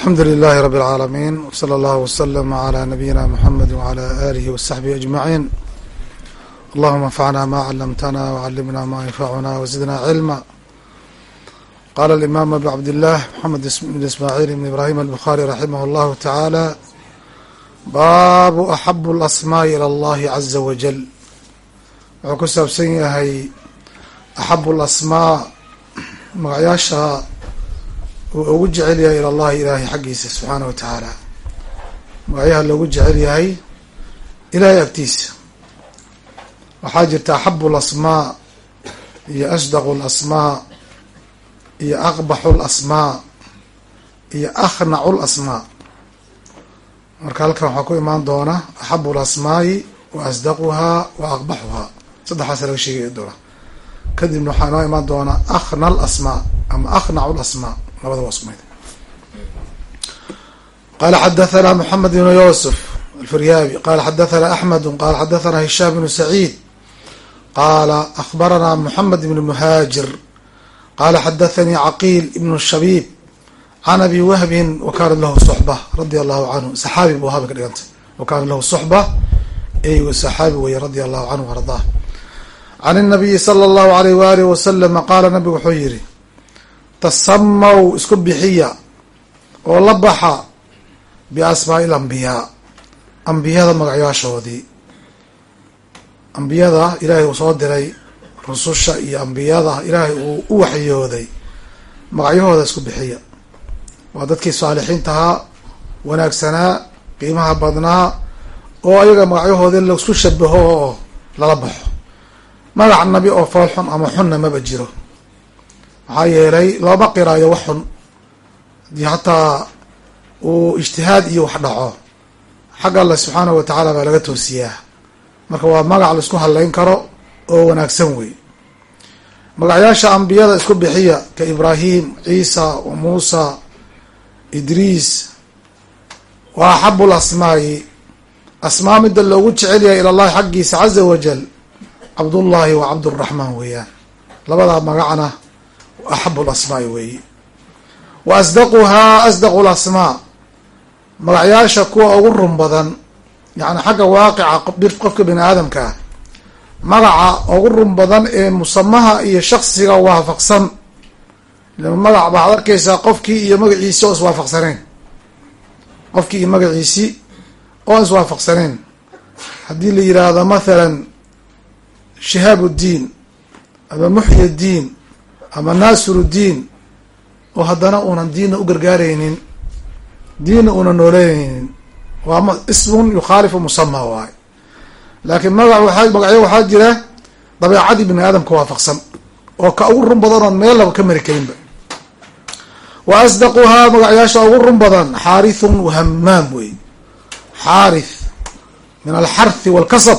alxamdu lilahi rab اlcaalamiin wslى اllah wslm عlى nabiyina mxamed wعlى alihi wsaxbihi ajmaciin allahuma anfacna ma calamtana wcalimna ma yanfacuna wzidna cilma qala alimam abu cabdillah mxamed bn ismaaciil bn ibrahim albukhari raximah اllahu taعaalى baabu axabu اlasmaaءi ilى اllahi caza wajal wuxuu ku saabsan yahay axabu اlasmaa magacyaasha uu ugu jecel yahay ila allahi ilaahay xaggiisa subxaana wa tacaala. Magacyaha loogu jecel yahay ilaahay agtiisa. Waxaa jirta axabu lasmaa iyo asdaqu lasmaa iyo aqbaxu lasmaa iyo akhnacu lasmaa marka halkan waxaa ku imaan doona axabu lasmaa'i wa asdaquhaa wa aqbaxuhaa saddexaasa laga sheegay doona. Kadibna waxaa inoo imaan doona akhna lasmaa ama akhnacu lasmaa labada waa sumay qala xadathana mxamed bn yusf alfiryaabi qala xadathana axmed qala xadathana hishaam bn saciid qala akhbarana mxamed bn muhaajir qala xadathanii caqiil ibn shabiib can abi wahbin wa kanat lahu suxba radia allahu canhu saxaabi bu ahaa bay ka dhigantay wa kaanat lahu suxba eygu saxaabi weeye radia allahu canhu ardaa can nabiyi sala allahu alayh waalihi wasalama qaala nabigu wuxuu yihi tasamaw isku bixiya oo la baxa biasmaa'i alambiyaa ambiyada magacyaashoodii. Ambiyada ilaahay uu soo diray rususha iyo ambiyada ilaahay uu u waxyooday magacyahooda isku bixiya. Waa dadkii saalixiintahaa wanaagsanaa qiimaha badnaa oo ayaga magacyahoodii la isku shabaho oo lala baxo. Magac nabi oo fool xun ama xunna maba jiro maxaa yeelay looma qiraayo wax xun. Hadii hataa uu ijtihaad iyo wax dhaco xagga alle subxaanahu watacaala baa laga toosiyaa. Marka waa magac la isku hadlayn karo oo wanaagsan wey magacyaasha ambiyada isku bixiya ka ibraahim ciisa muusa idriis wa axabu lasmaa'i asmaa midda loogu jecel yahay ila allahi xaggiisa caza wajal cabdullaahi wa cabduraxmaan weeyaan. Labadaa magacna axabu lasmaai weeyi wa asdaquhaa asdaqu lasmaa magacyaasha kuwa ugu run badan yacni xagga waaqica qofka bini aadamka ah magaca ugu run badan ee musamaha iyo shaksiga waafaqsan magac waxaad arkaysaa qofkii iyo magaciisi oo iswaafaqsaneen qofkii iyo magaciisi oo iswaafaqsaneen haddii la yiraahdo mathalan shihaab uddiin ama muxyi ddiin ama naasiruddiin oo haddana uunan diinna u gargaaraynin diinna uunan nooleynaynin waa ismun yukhaalifu musama waay laakiin magac waa magacyo waxaa jira dabeecadii bini aadamka waafaqsan oo ka ugu run badan oon meel laba ka mari karinba. Wa asdaquhaa magacyaasha ugu run badan xaarithun wahamaam wey xaarith min alxarthi walkasab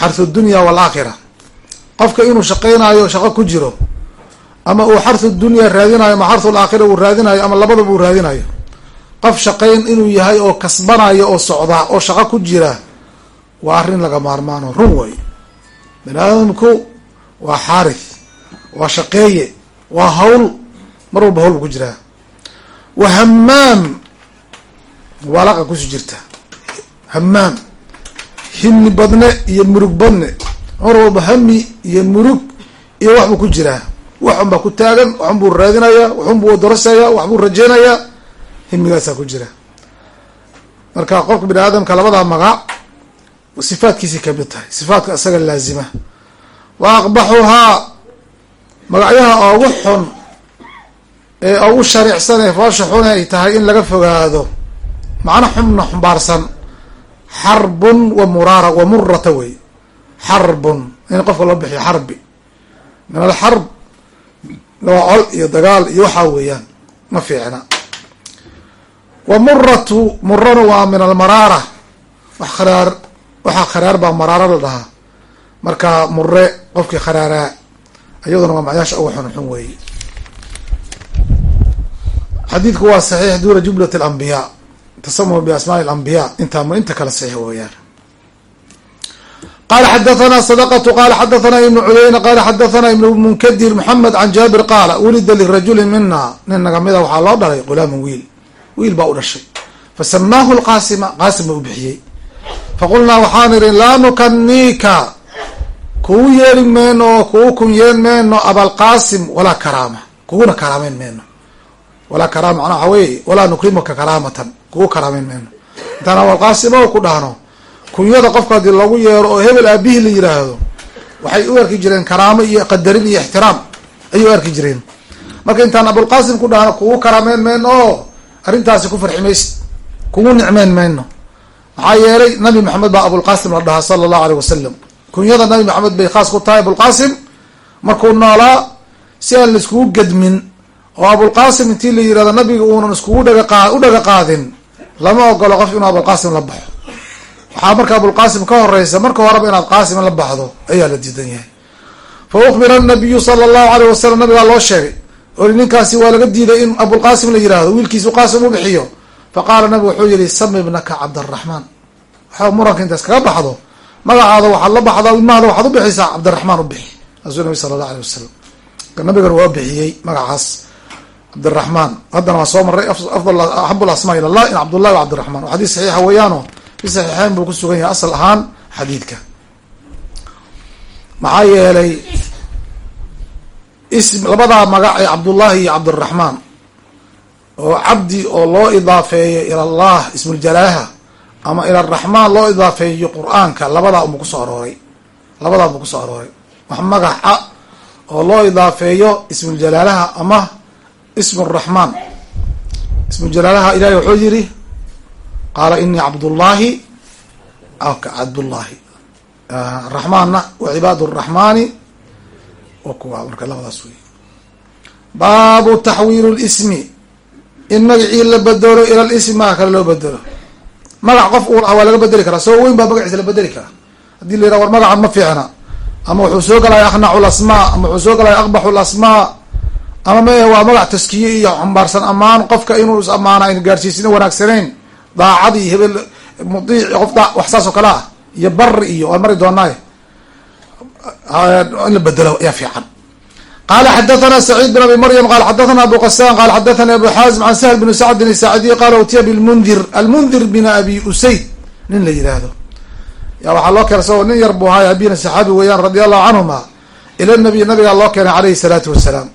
xarthu dunya waalaakhira qofka inuu shaqaynayo shaqo ku jiro ama uu xarthu dunya raadinayo ama xarthu alaakhira uu raadinayo ama labadaba uu raadinayo qof shaqayn inuu yahay oo kasbanayo oo socda oo shaqo ku jira waa arrin laga maarmaano. Run wey bani aadamku waa xaarith waa shaqeeye waa hawl mar walba hawl bu ku jiraa. Wa hamaam mubaalaqa kusi jirta. Hamaam himi badne iyo murug badne. Mar walba hami iyo murug iyo wax buu ku jiraa waxun baa ku taagan waxun buu raadinayaa waxun buu darasayaa wax buu rajeynayaa himigaasaa ku jira. Marka qofka bini aadamka labadaa magac sifaadkiisay ka mid tahay sifaadka isaga laazima. Wa aqbaxuhaa magacyaha ugu xun ee ugu shariicsan ee xun ay tahay in laga fogaado macno xunna xumbaarsan xarbun wa muraara wa murata wey xarbun in qofka loo bixiyo xarbi. Min alxarb waa col iyo dagaal iyo waxaa weeyaan ma fiicna. Wa muratu murana waa min almaraara wax kharaar waxaa kharaar baa maraaro la dhahaa. Marka mure qofkii kharaaraa iyaduna waa macyaasha ugu xun xun weeye xadiidku waa saxiix duuna jumlat alambiyaa tasamum biasmaai alambiyaa intaa inta kale saxiix weeyaan qala xadathana sadqtu qala xadathana ibnu cuyeyna qala xadathana ibnu munkadir maxamed can jaabir qaala wulida lirajuli mina nin naga mida waxaa loo dhalay gulaaman wiil wiil baa u dhashay fasamaahu lqaasima qaasim baa u bixiyey faqulnaa waxaan idhi laa nukaniika kugu yeeli meyno oo kugu kunyeen meyno abalqaasim walaa karaama kuguna karaameyn meyno walaa karaama manaa waxa weye walaa nukrimuka karaamatan kugu karaameyn meyno intaan abalqaasim o ku dhahno kunyada qofka haddii lagu yeero oo hebel aabihii la yiraahdo waxay u arki jireen karaamo iyo qadarin iyo ixtiraam. Ayay u arki jireen. Marka intaan abulqaasim ku dhahno kugu karaameyn mayno oo arrintaasi ku farxi maysid kugu nicmeyn mayno maxaa yeelay nabi maxamed baa abulqaasim la dhahaa sala allahu aleyh wasalam kunyada nabi maxamed bay khaas ku tahay abulqaasim markuu noolaa si aan la iskugu gedmin oo abulqaasim intii la yiraahdo nabiga uunan iskugu dhaga u dhaga qaadin lama ogolo qof inuu abulqaasim la baxo waxaa marka abulqaasim ka horeysa marka horeba inaad qaasim la baxdo ayaa la diidan yahay. Fa ukbira anabiyu sala allahu aleyh wasalam nabigaa loo sheegay oo ninkaasi waa laga diiday in abulqaasim la yihahdo wiilkiisu qaasim u bixiyo. Fa qaala nabigu wuxuu yihi sami ibnaka cabdaraxmaan waxaa muranka intaas kaga baxdo magacaada waxaad la baxdaa ilmahada waxaad u bixisaa cabdiraxmaan u bixi. Asuu nabi sala allah aleyh wasalam nabigana waa bixiyey magacaas cabdiraxmaan haddana waa soo maray afdal axab lasmaa ila allah in cabdullahi wa cabdiraxmaan waa xadiis saxiixa weeyaano fi saxiixeyn buu ku sugan yahay asal ahaan xadiidka. Maxaa yeelay ism labadaa magac ee cabdullahi iyo cabdiraxmaan oo cabdi oo loo idaafeeyo ila allah ismuljalaalaha ama ila araxmaan loo idaafeeyo qur'aanka labadaa unbuu ku soo arooray. Labadaa buu ku soo arooray. Wax magaca oo loo idaafeeyo ismuljalaalaha ama ismu raxmaan ismujalaalaha ilahi wuxuu yiri qaala inii cabdullahi cabdullahi raxmaanna wa cibaad raxmaani wa kuwa marka labadaas wey baabu taxwiilu lismi in magacii la bedelo ila lismi magac kale loo bedelo. Magac qof uu waa laga bedeli karaa. Soo weyn baa magaciisa la bedeli karaa. Haddii la yiraha war magacan ma fiicna. Ama wuxuu soo galaya aknacu lasmaa ama wuxuu soo galaya aqbaxu lasmaa ama ma waa magac taskiye iyo xambaarsan ammaan. Qofka inuu is amaana ayna gaarsiisina wanaagsanayn daacadii hebel mudiic qof wax saas oo kale ah iyo bari iyo waan mari doonaaye in la bedelo ayaa fiican. Qala xadathana saciid bin abi maryam qala xadathana abu qasan qala xadathani abu xaazim can sahl bn sacdin saacdiy qala utiya bilmundir almundir bin abi usayd. Nin la yihahdo ya waxaa loo keenay isagoo nin yar buu ahaay abina saxaabi weeyaan radi allahu canhuma ila nabiy nabigaa loo keenay alayhi salaatu wasalaam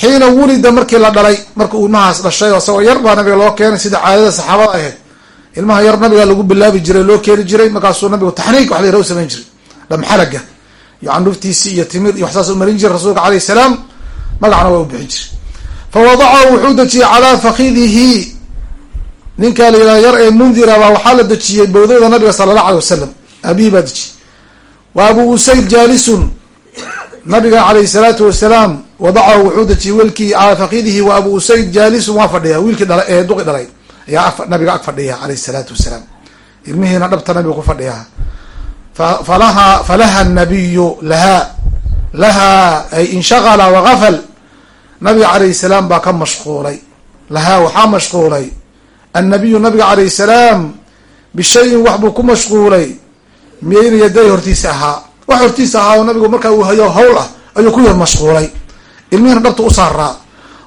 xiina wulida markii la dhalay marka uu ilmahaas dhashay oo isagoo yar baa nabiga loo keenay sida caadada saxaabada ahayd ilmaha yar nabiga lagu bilaabi jiray loo keeni jiray markaasuu nabigu taxniik wax la u samayn jiray. Dhamxalaga iyo candhuftiisi iyo timir iyo waxsaas u marin jiray rasuulka alayh salaam magacna waa u bixin jiray. Fa wadacahu wuxuu dejiyey calaa fakidihi ninkaa la yihahdo yar ee mundira baa waxaa la dejiyey bawdada nabiga sala allah alay wasalam abihi baa dejiyey. Wa abu usayd jaalisun. Nabiga alayhi salaatu wasalaam wadacahu wuxuu dejiyey wiilkii calaa fakidihi wa abu usayd jaalisun waa fadhiya wiilkii dhala ee duqi dhalay ayaa nabiga ag fadhiya alayhi salaatu wasalaam. Ilmihiina dhabta nabiga ku fadhiyaa falaha falaha nabiyu lahaa lahaa ay inshaqala wagafal nabiga calayhi salaam baa ka mashquulay. Lahaa waxaa mashquulay. Annabiyu nabiga calayhi salaam bishayin wax buu ku mashquulay. Miyayna yaday hortiisa ahaa. Wax hortiisa ahaa oo nabigu markaa uu hayo hawl ah ayuu ku yar mashquulay. Ilmihiina dhabta u saaraa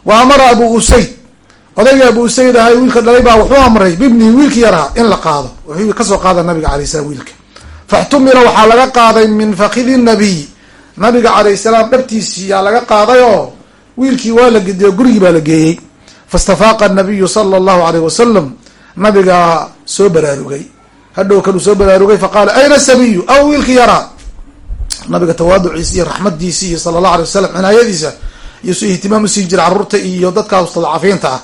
wa amara abu usayd odayga abu usayd ahay wiilka dhalay baa wuxuu amray bibnihi wiilki yaraa in la qaado. Wuxuu ka soo qaada nabiga alayh salam wiilka. Faxtumila waxaa laga qaaday min fakidi nabiy nabiga calayh salaam dhabtiisii yaa laga qaaday oo wiilkii waa la gediyo gurigii baa la geeyey. Faistafaaqa anabiyu sala allahu alayh wasalam nabigaa soo baraarugay. Hadhow kanuu soo baraarugay faqaala ayna sabiyu? Aw wiilkii yaraa nabiga tawaaduciisi iyo raxmadiisi iyo sala allahu alay wasalam cinaayadiisa iyo ihtimaam usiin jira carruurta iyo dadkaa mustadcafiinta ah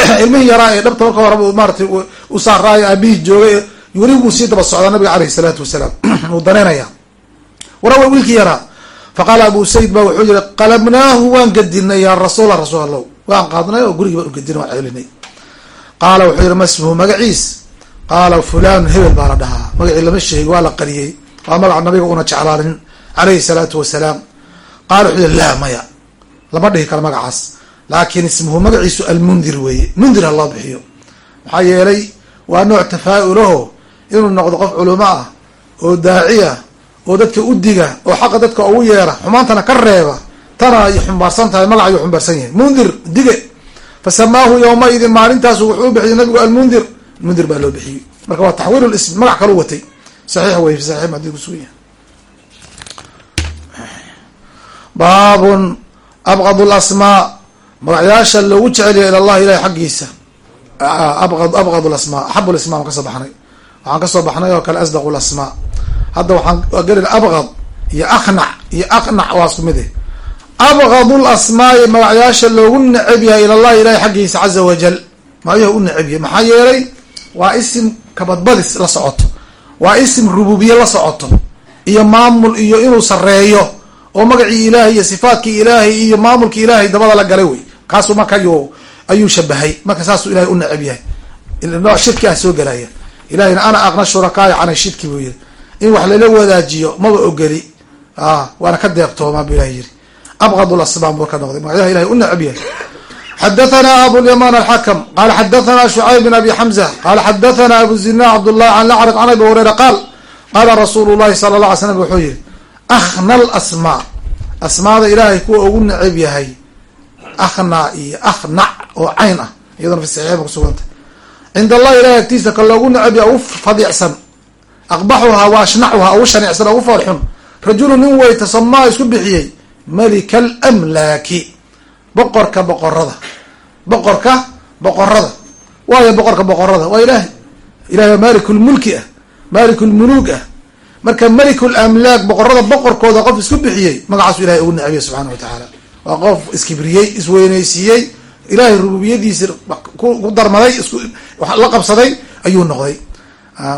ilmihii yaraa ee dhabta marka horeba maaratay u saaraayo aabihii joogay wuu sii daba socdaa nabiga aleyh salaatu wasalaam. Wuu daneynaya. Warawa wiilkii yaraa faqaala abu sayd ba wuxuu yihi qalabnaahu waan gedinay ya rasuula rasuul allow waan qaadnay oo gurigii baan ugedinay waan celinay. Qaala wuxuu yihi masmuhu magaciis? Qaala fulan hebel baa la dhahaa. Magacii lama sheegi waa la qariyey. Waa magaca nabiga una jeclaanin. Aleyhi salaatu wasalaam. Qaala wuxuu yihi laa maya. Lama dhihi karo magacaas laakin ismuhu magaciisu almundir weeye. Mundir ha loo bixiyo. Maxaa yeelay waa nooc tafaa-ulaho inuu noqdo qof culamo ah oo daaciya oo dadka u diga oo xaqa dadka ugu yeera xumaantana ka reeba tana ay xumbaarsan tahay magac ayuu xumbaarsan yahay. Mundir dige. Fasamaahu yawmaidin maalintaasu wuxuu bixiyey nabigu almundir. Mundir baa loo bixiyey. Marka waa taxwiil lism magac kalu watay. Saxiix wey fi saxiix haddii kusugan yahay. Baabun abqad magacyaasha loogu jeceliya ila allah ilahi xaggiisa. Abqad abqad lasmaa axabu lasmaa aan ka soo baxnay. Waxaan ka soo baxnay oo kale asdaqu lasmaa hadda waxaan gelin abqad iyo aknac iyo aqnac waa isku mid eh. Abqad lasmaai magacyaasha loogu neceb yahay ila llahi ilahi xaggiisa caza wajal magacyaha u neceb yahay? Maxaa yeelay waa isim kabadbadis la socoto. Waa isim rububiye la socoto. Iyo maamul iyo inuu sareeyo oo magacii ilaahay iyo sifaatkii ilaahay iyo maamulkii ilaahay dabada la galay wey kaasu marka ayuu ayuu shabahay. Marka saasuu ilahay u neceb yahay. Shirki ah soo gelaya ilahayna ana aqna shurakaaya cana shirki buu yiri in wax lala wadaajiyo maba ogeli. Waana ka deeqtoomaa bu ilahay yiri abqad lasmaam buu ka noqday. Magacyaha ilahay u neceb yahay. Xadathana shucayb bin abi xamza qala xadathana abu zina an lacrq can abi hureyra qaal. Qaala rasuulu llahi sala la alay wuxuu yihi akhna alasmaa. Asmaada ilaahay kuwa ugu neceb yahay akhna iyo akhnac oo cayn ah iyadona fi saxiixba kusugantay cind allahi ilahay agtiisa ka loogu neceb yahay ugu fadiicsan aqbaxuhaa wa ashnacuhaa ugu shanicsan ugu foolxun rajulu nin wey tasamaa isku bixiyey malika alamlaaki boqorka boqorada boqorka boqorada waayo boqorka boqorada waa ilahay ilahay waa maalikulmulki ah maalikulmuluug ah. Marka malikulamlaak boqorada boqorkooda qof isku bixiyey magacaasu ilahay ugu necbiya subxaana wa tacaala waa qof iskibriyey isweyneysiiyey ilahay rububiyadiisi ku darmaday la qabsaday ayuu noqday.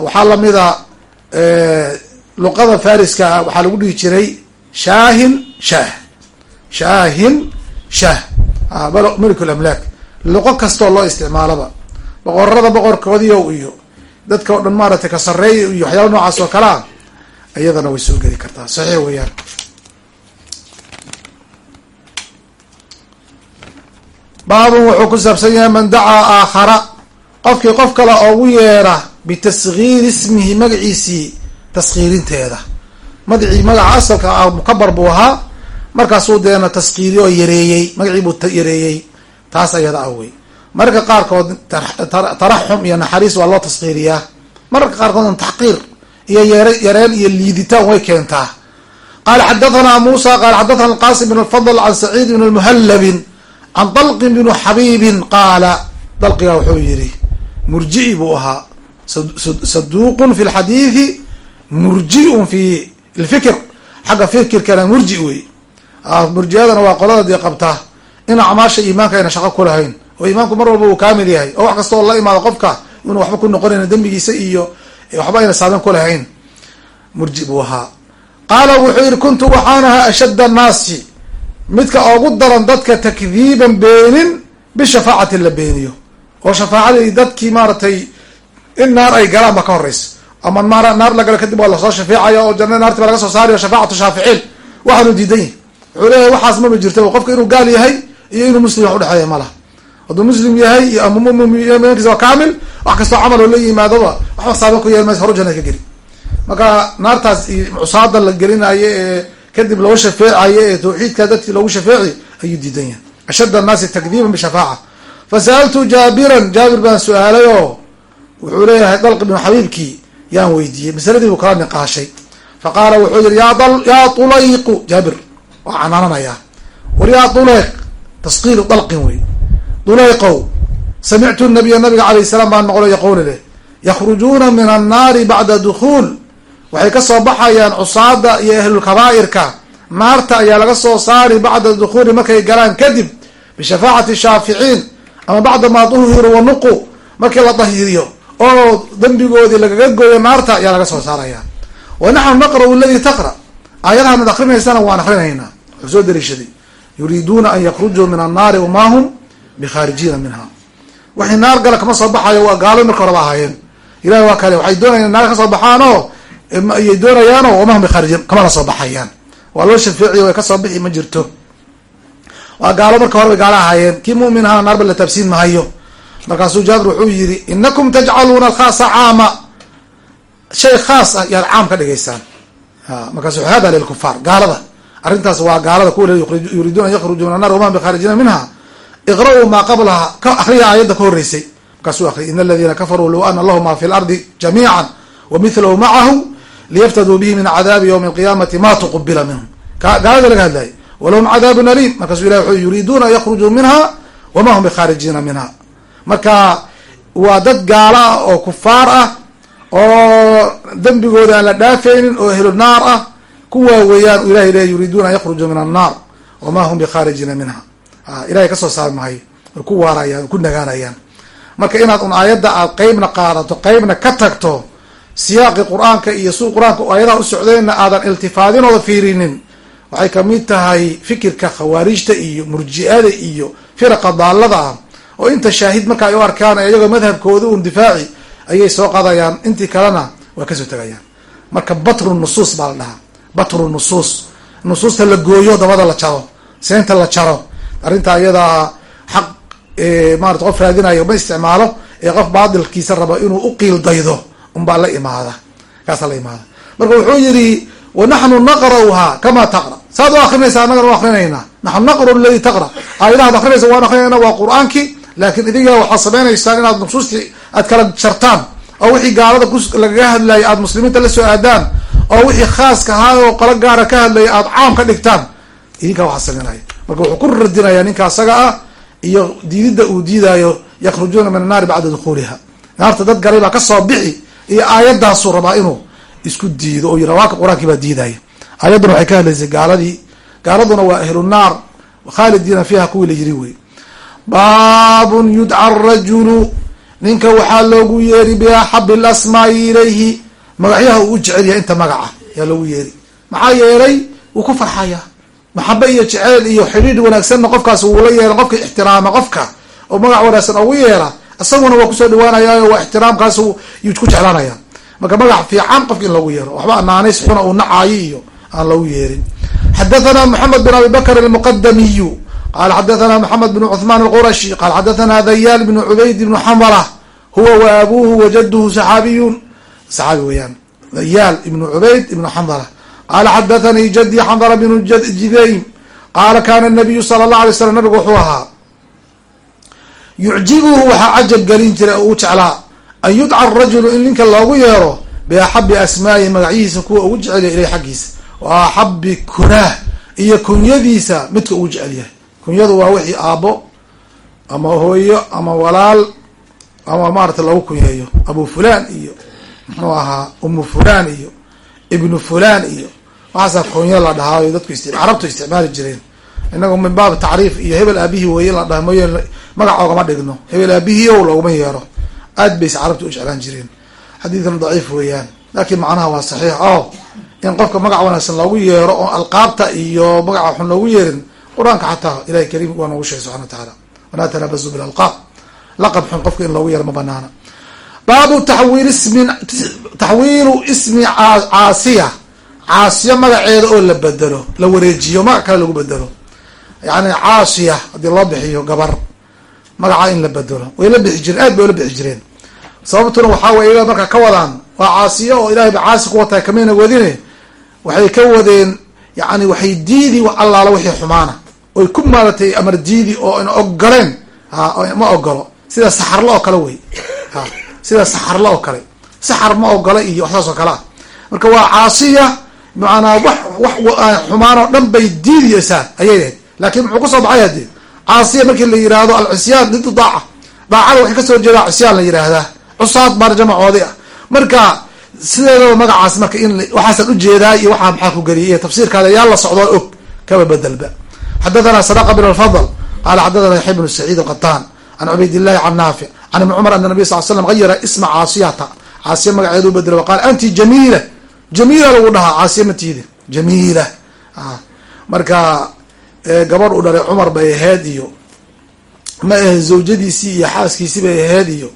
Waxaa lamida luqada fariska ah waxaa lagu dhihi jiray shaahin shaah. Shaahin shaah. Malikulamlaak luqo kastoo loo isticmaalaba boqorada boqorkoodiiow iyo dadka o dhan maaratay ka sareeya iyo waxyaala noocaas oo kale ah iyadana way soo geli kartaa. Saxiix weeyaan baabun wuxuu ku saabsan yahay man dacaa aakhara. Qofkii qof kale ogu yeera bitasgiiri ismihi magaciisii taskiirinteeda magacii magaca asalka ah mukabar buu ahaa. Markaasuu deena taskiiri oo yareeyey magacii buu yareeyey. Taas ayada ah wey mararka qaarkood taraxum iyo naxariis waa loo taskiiriyaa mararka qaarkood taxqiir iyo yareen iyo liiditaan way keentaa. Qaala xadathana musa qaala xadathana alqasim bn alfadl can saciid bn lmuhallabin can dalqin bn xabiibin qaala dalqiga wuxuu yihi murji'i buu ahaa. Saduuqun fi lxadiidi murjiun fi lfikr xagga fikirkana murji wey murjiyadana waa qolada dee qabta. In acmaasha iimaanka ayna shaqo ku lahayn oo iimaanku mar walba uu kaamil yahay oo wax kasta oo la imaado qofka inuu waxba ku noqonayn dembigiisa iyo waxba ayna saameyn ku lahayn. Murji buu ahaa. Qaala wuxuu yihi kuntu waxaan ahaa ashadd annaasi midka ugu daran dadka takdiiban beenin bishafaacati la beeniyo. oo shafaacadii dadkii maaratay in naar ay galaan ba ka horeysa ama naar la galo kadib waa la soo shafeecaya oo janna naarti baa laga soo saarayo shafaacatu shaaficiin waxaanu diidan yahy wuxuu leeyahay waxaas maba jirta qofka inuu gaal yahay iyo inuu muslim wax udhexeeya ma laha. hadduu muslim yahay iyo ama muminkiisa waa kaamil wax kastoo camal oo la yimaadaba waxba saaban ku yeeli maysa horu jannad ka geli. marka naartaas iyo cusaada la gelinayo ee kadib looga shafeecayo ee tawxiidka dadkii loogu shafeeci ayuu diidan yahay. Ashadd annaasi takdiiban bishafaaca fasa'altu jaabiran jaabir baan su'aalay oo wuxuu leeyahay dalq ibnu xabiibkii yaan weydiiyey. Masaladii buu kala niqaashay. Fa qaala wuxuu yihi yaa tulayqu jaabir waa canaananayaa. War yaa tuleyq taskiiru dalqin wey. Dulayqow samictu nabiya nabiga alayh salaam baan maqlo yaquuli leh min annaari bacda dukhuul waxay ka soo baxayaan cusaada iyo ahlulkabaa'irka naarta ayaa laga soo saari bacda dukhuuli markay galaan kadib bishafaacati shaaficiin ama bacda maa duhiru wanuqu markii la dahiriyo oo dembigoodii lagaga gooyo naarta ayaa laga soo saaraya. Wa naxnu naqra'u aladi taqra. Aayadahanad akrinaysana waan akrinaynaa wuxuu soo daliishaday yuriiduuna an yakrujuu min annaari wamaa hum bikhaarijina minha waxay naar gala kama soo baxayo waa gaalo marka horeba ahaayeen. Ilahi waa kale waxay doonayaan naar ka soo baxaan oo ayay doonayaano wama hum bikhaarijin kamana soo baxayaan. Waa loo shafeeciyo way ka soo bixi ma jirto. Waa gaalo marka hore bay gaalo ahaayeen. Kii mumin ahana naarba la taabsiin mahayo markaasuu jaabir wuxuu yihi inakum tajcaluuna alkhaasa caama. Shay khaas ah yaad caam ka dhigaysaan. Markaasu hada lilkufaar gaalada. Arrintaas waa gaalada kuwa yuriiduuna an yakhrujuu min annar wama bikhaarijina minha. Iqra-uu maa qablaha ka akriya aayadda ka horreysay. Markaasuu akriya in aladiina kafaruu low ana lahu ma fi lardi jamiica wamilahu macahu liyaftaduu bihi min cadaabi ywmi alqiyaamati ma tuqubila minhum gaalada laga hadlayay walahum cadaabun aliim markaasuu ilahi wuxuu yuriiduuna an yakhrujuu minha wama hum bikhaarijiina minha marka waa dad gaalo ah oo kufaar ah oo dembigooda aan la dhaafaynin oo ehlu naar ah kuwaa weeyaan ilahay le yuriiduuna an yakhrujuu min annaar wama hum bikhaarijiina minha ilahay ka soo saari mahayo way ku waarayaan ku nagaanayaan marka inaad un aayadda aad qeybna qaadato qeybna ka tagto siyaaqi qur'aanka iyo suu qur'aanka aayadaha u socdeenna aadan iltifaadinooda fiirinin. Waxay ka mid tahay fikirka khawaarijta iyo murji-ada iyo firaqa daallada ah. Oo inta shaahid marka ay u arkaan iyagoo madhabkooda un difaaci ayay soo qadayaan intii kalena waa ka soo tegayaan marka batru nusuus baa la dhahaa. Batru nusuus. Nusuusta la gooyo dabada la jaro. Seenta la jaro. Arrinta iyadaa xaq maarata qof raadinayo ma isticmaalo ee qof baadilkiisa rabo inuu u qiildaydo unbaa la imaada kaasaa la imaada. Marka wuxuu yidhi wanaxnu naqra'uhaa kama taqra. Saad u akrinaysa annagana u akrinaynaa naxnu naqru ladi taqra. Aayadahaad akrinaysa waan akrinayna waa qur'aanki. Laakiin idiga waxaad samaynaysaan inaad nusuustii aad kala jartaan oo wixii gaalada lagaga hadlayay aada muslimiinta la soo aadaan oo wixii khaaska ahaa oo qolo gaara ka hadlaya aada caam ka dhigtaan idinkaa waxaa samaynaya marka wuxuu ku radinayaa ninka asaga ah iyo diididda uu diidaayo yakhrujuuna min annaari bacda dukhuuliha naarta dad galay baa ka soo bixi iyo aayadaasuu rabaa inuu isku diido oo waaka qur'aankii baa diidaya. Aayadduna waxay ka hadlaysay gaaladii. Gaaladuna waa ahlu naar. Khaalidiina fiiha kuwii la yiri wey baabun yudca rajulu. Ninka waxaa loogu yeeri biaxabi lasmaai ilayhi. Magacyaha uu u jecel yahay inta magaca yaa loogu yeeri. Maxaa yeelay wuu ku farxaya. Maxabe iyo jeceyl iyo xidhiidh wanaagsanna qofkaas wuula yeeran qofka ixtiraama qofka oo magac wanaagsan ugu yeera isaguna waa ku soo dhawaanaya waa ixtiraamkaas yuu ku jeclaanaya. Marka magac fiican qofka in loogu yeero waxba anaanays xuna uu nacaayo iyo aan loogu yeerin. Xadathana moxamed bin abi bakr almuqadamiyu qala xadathana moxamed bn cuثman alqurashi qala xadathana dayaal bn cubayd bn xamra huwa wa abuhu wajaduhu saxaabiyun. Saxaabi weeyaan. Dayaal ibn cubayd ibn xamra qala xadathanii jadii xamra bn jidaym qala kana nabiyu sala اllah alay slam nabigu wuxuu ahaa yucjibuhu waxaa cajab gelin jiray oo u jeclaa an yudca rajulu in ninka loogu yeero biaxabi asmaa'i magacyihiisa kuwa ugu jecel yahay ilay xaggiisa. Wa axabi kunaah iyo kunyadiisa midka ugu jecel yahay. Kunyadu waa wixii aabbo ama hooyo ama walaal ama maarata lagu kunyeeyo. Abu fulan iyo muxuu ahaa umu fulan iyo ibnu fulan iyo. Waxaasaa kunya la dhahaayo dadku ist carabtu isticmaali jireen inagu min baab tacriif iyo hebel aabihii weeye la dhaha mooye magac oogama dhigno. Hebel aabihii ow looguma yeero. Aad bayse carabta u jeclaan jireen. Xadiidkan daciif weeyaan. Laakiin macnaha waa saxiix. Oo in qofka magac wanaagsan loogu yeero oo alqaabta iyo magaca xun loogu yeerin qur'aanka xataa ilahi kariim waa noogu sheegay subxana wa tacaala. Walaa tanaabazu bilalqaab laqab xun qofka in loogu yeero ma banaana. Baabu taxwiil ismin taxwiilu ismi caasiya. Caasiya magaceeda oo la bedelo la wareejiyo magac kale lagu bedelo yani caasiya haddii loo bixiyo gabar magaca in la bedelo way la bixi jireen aad bay ula bixi jireen. Sababtuna waxaa wey iyaga marka ka wadaan waa caasiyo oo ilahay ba caasi ku watahay kamayna wadine waxay ka wadeen yani waxay diidi allaala wixii xumaana. Oy ku maaratay amar diidi oo an ogoleen ma ogolo sida saxarle oo kale wey sida saxarle oo kale saxar ma ogola iyo waxsaas oo kale ah. Marka waa caasiya macanaa wax wax xumaan oo dhan bay diidiyeysaa ayay ahayd laakiin muxuu ku soo baxay hadee caasiya markii la yihahdo alcisyaan didu daaca daacada waxay ka soo jeedaa cisyaan la yihahdaa cusaad baana jamacoodi ah. Marka sideedaba magacaas marka in waxaasan u jeedaa iyo waxaa maxaa ku geliyay tafsiirkaada yaa la socdoo og kaba bedelba xadathana sadaqa bin alfadl qala xadathana yaxya bnu saciid alqataan can cubayd illahi can naafic can ibni cumar ana nabiy sal slam gayara isma caasiyata caasiya magaceedu u bedelo waqaala anti jamiila. Jamiila lagu dhahaa caasiya matiide jamiila. Marka gabadh u dhalay cumar bay aheyd iyo ma ahe zawjadiisii iyo xaaskiisii bay aheyd iyo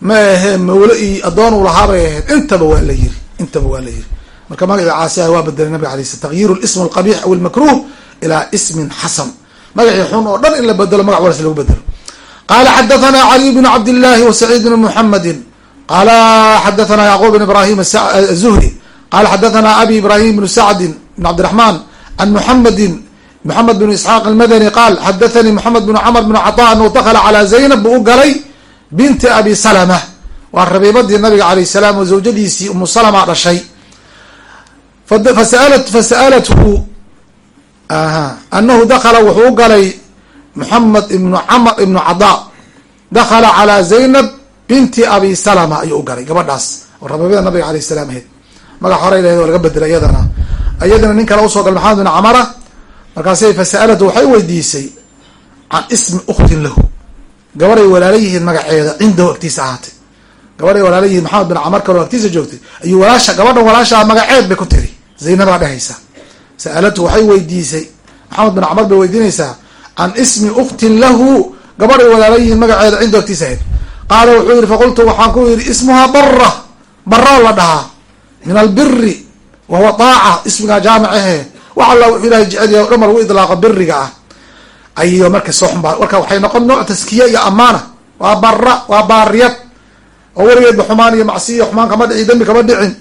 ma ahe mawlo iyo addoon uu lahaa bay ahayd. Intaba waa la yiri intaba waa la yiri. Marka magacii caasiya waa bedelay nabiga sl tagyiru lism alqabix aw almakruh ilaa ismin xasan. Magacii xun oo dhan in la bedelo magac waras lagu bedelo qala xadathana caliy bn cabd illahi wa saciid bn muxamedi qala xadathana yacquub bn ibrahim azuhri qala xadathana abi ibrahim bnu sacdin bn cabdiraxman an muxamedin moxamed bn isxaaq almadani qaal xadathanii moxamed bn camr bn caطa anahu dakla calaa zaynab buu u galay binti abi salama. Waa rabiibadii nabiga alayh salaam oo zawjadiisii umu salama dhashay. Fasa'alathu anahu dakala wuxuu u galay moxamed ibnu camr ibnu cada dakala calaa zaynab binti abi salama ayuu u galay gabadhaas oo rabiibada nabiga alayh salaam ahayd. Magac hore lehed oo laga bedelay iyadana. Iyadana nin kale u soo galay maxamed bin camara markaasay fasa'alatu waxay weydiisay can ismi uktin lahu. Gabaday walaala yihiin magaceeda cindahu agtiisa ahaatay. Gabaday walaala yihiin maxamed bin camar kaloo agtiisa joogtay. Ayuu walaasha gabadhan walaashaa magaceed bay ku tiri. Zaynabaa dhehaysa sa'alatu waxay weydiisay maxamed bin camar bay weydiinaysaa can ismi uktin lahu. Gabaday walaala yihiin magaceeda cindahu agtiisa ahayd. Qaala wuxuu yihi faqultu waxaan ku yidhi ismuhaa bara baraa la dhahaa. Min albiri wahuwa taaca. Ismigaa jaamicahe wax alla wuxuu ilahay jecel yahay o dhan lagu idlaaqo biriga ah. Ayo marka soo xunbaa marka waxay noqon nooc taskiya iyo amaana waa bara waa baariyad. Oo weligeedba xumaan iyo macsiya xumaan kama dhici dambi kama dhicin.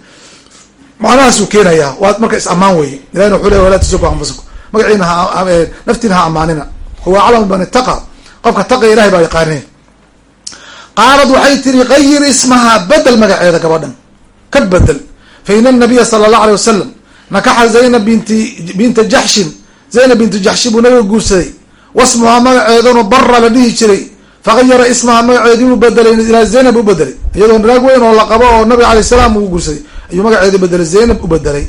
Macnahaasuu keenayaa. Waa marka is amaan weye ilahina wuxuu leey walaa tusaku anfusakum. Magaciina naftiina ha amaanina huwa aclamu man itaqa qofka taqiya ilahay baa yaqaaneen qaalad waxay tiri qayir ismaha bedel magaceeda gabadhan. Ka bedel fa ina nabiya sala allahu alay wasalam nakaxa zaynab binti binta jaxshin zaynab bintu jaxshi buu nabiga guursaday. Wasmuhaa magaceedanu bara la dhihi jiray. Fagayara ismaha magaceedii uu bedelay ilaa zaynab u bedelay iyadoo naag weyn oo la qabo oo nabiga alayh salaam uu guursaday ayuu magaceedi bedelay zaynab u bedelay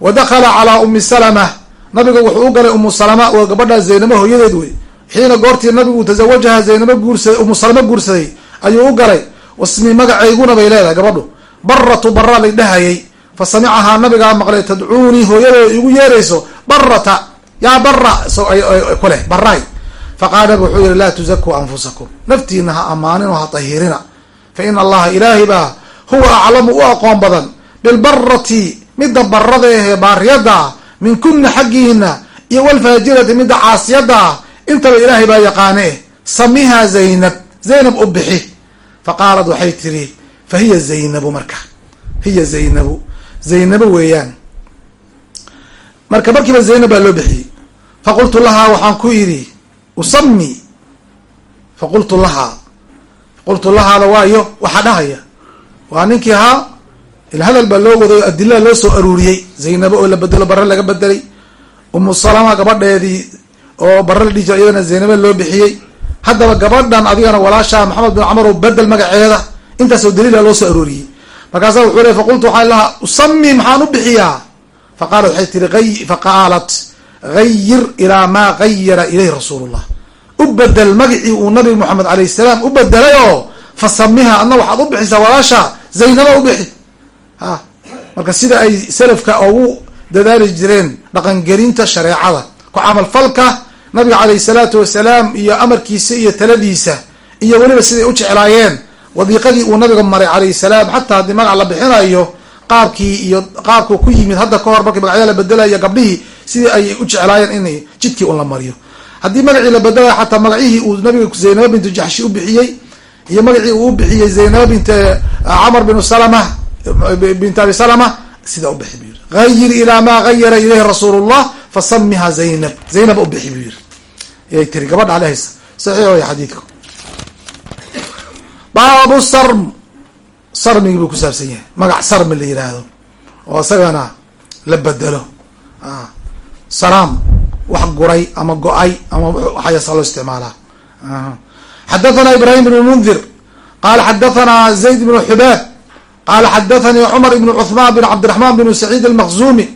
wa dakala calaa umi salama. Nabiga wuxuu u galay umu salama oo gabadhaa zaynabo hooyadeed wey. Xiina goortii nabigu tasawajaha zaynabo guursaday umu salama guursaday ayuu u galay. Wasmi magaceyguna bay leedahay gabadhu. Baratu bara lay dhahayay fa samicahaa nabigaa maqlay tadcuunii hooyadoo igu yeerayso barata yaa bara kuleh baraay faqaala nabig wuxuu yihi laa tuzakuu anfusakum. Naftiina ha amaanin oo ha tahirina fa ina allaha ilaahi baa huwa aclamu u aqoon badan. Bilbarati midda barada ahee baariyada min kuna xaggiina iyo walfaajirati midda caasiyada intaba ilaahay baa yaqaane samiha zaynab zaynab u bixi. Faqaalad waxay tiri fa hiya zaynabu marka hiya zaynabu zaynabo weeyaan. Marka markiiba zaynab baa loo bixiyey. Faqultu lahaa waxaan ku idhi usami faqultu lahaa. Faqultu lahaada waayo waxaa dhahaya waa ninkii ahaa ilhadal baa loo waday adilada loo soo aruuriyey. Zaynabo oo la bedelo bare laga bedelay. Umu salama gabadheedii oo bare la dhihi jira iyadana zaynabo loo bixiyey. Haddaba gabadhan adigana walaashaa maxamed bin camar oo bedel magaceeda. Intaasoo daliila loo soo arooriyey markaasa wuxuu le faqultu waxaan lahaa usami maxaan u bixiyaa? Faqaalat waxay tiri faqaalat gayir ilaa maa gayara ilayhi rasuulullah. U bedel magacii uu nabi moxamed alayh salaam u bedelay oo fasamiha adna waxaad u bixisaa walaasha zaynaba u bixi. Ha. Marka sida ay salafka ugu dadaali jireen dhaqangelinta shareecada ku camalfalka nabiga calayh salaatu wasalaam iyo amarkiisa iyo taladiisa iyo weliba siday u jeclaayeen wadiiqadii uu nabiga maray calayh salaam xataa haddii magac la bixinayo qaabkii iyo qaabku ku yimid hadda kahor markii magacya la bedelayo gabdhihii sidii ay u jeclaayeen in jidkii un la mariyo. Haddii magacii la bedelayo xataa magacihii uu nabiga zaynaba bintu jaxshi u bixiyey iyo magacii uu bixiyey zaynaba bint camar bin salama bint abi salama sidaa u bixi bu yiri gayir ilaa maa gayara ilayhi rasuul llah fasamiha zaynab. Zaynab u bixi buu yiri yay tiri gabadha alehaysa saxiix way xadiidku baabu sarm. Sarmigii buu ku saabsan yahay. Magac sarmi la yiraahdo. Oo isagana la bedelo. Salaam wax guray ama go'ay ama waxayaasa loo isticmaalaa xadathana ibrahim bn mundir. Qala xadathana zayd bn xubaab. Qala xadathanii cumar ibn cuثman bn cabdiraxman bn saciid almaqzumi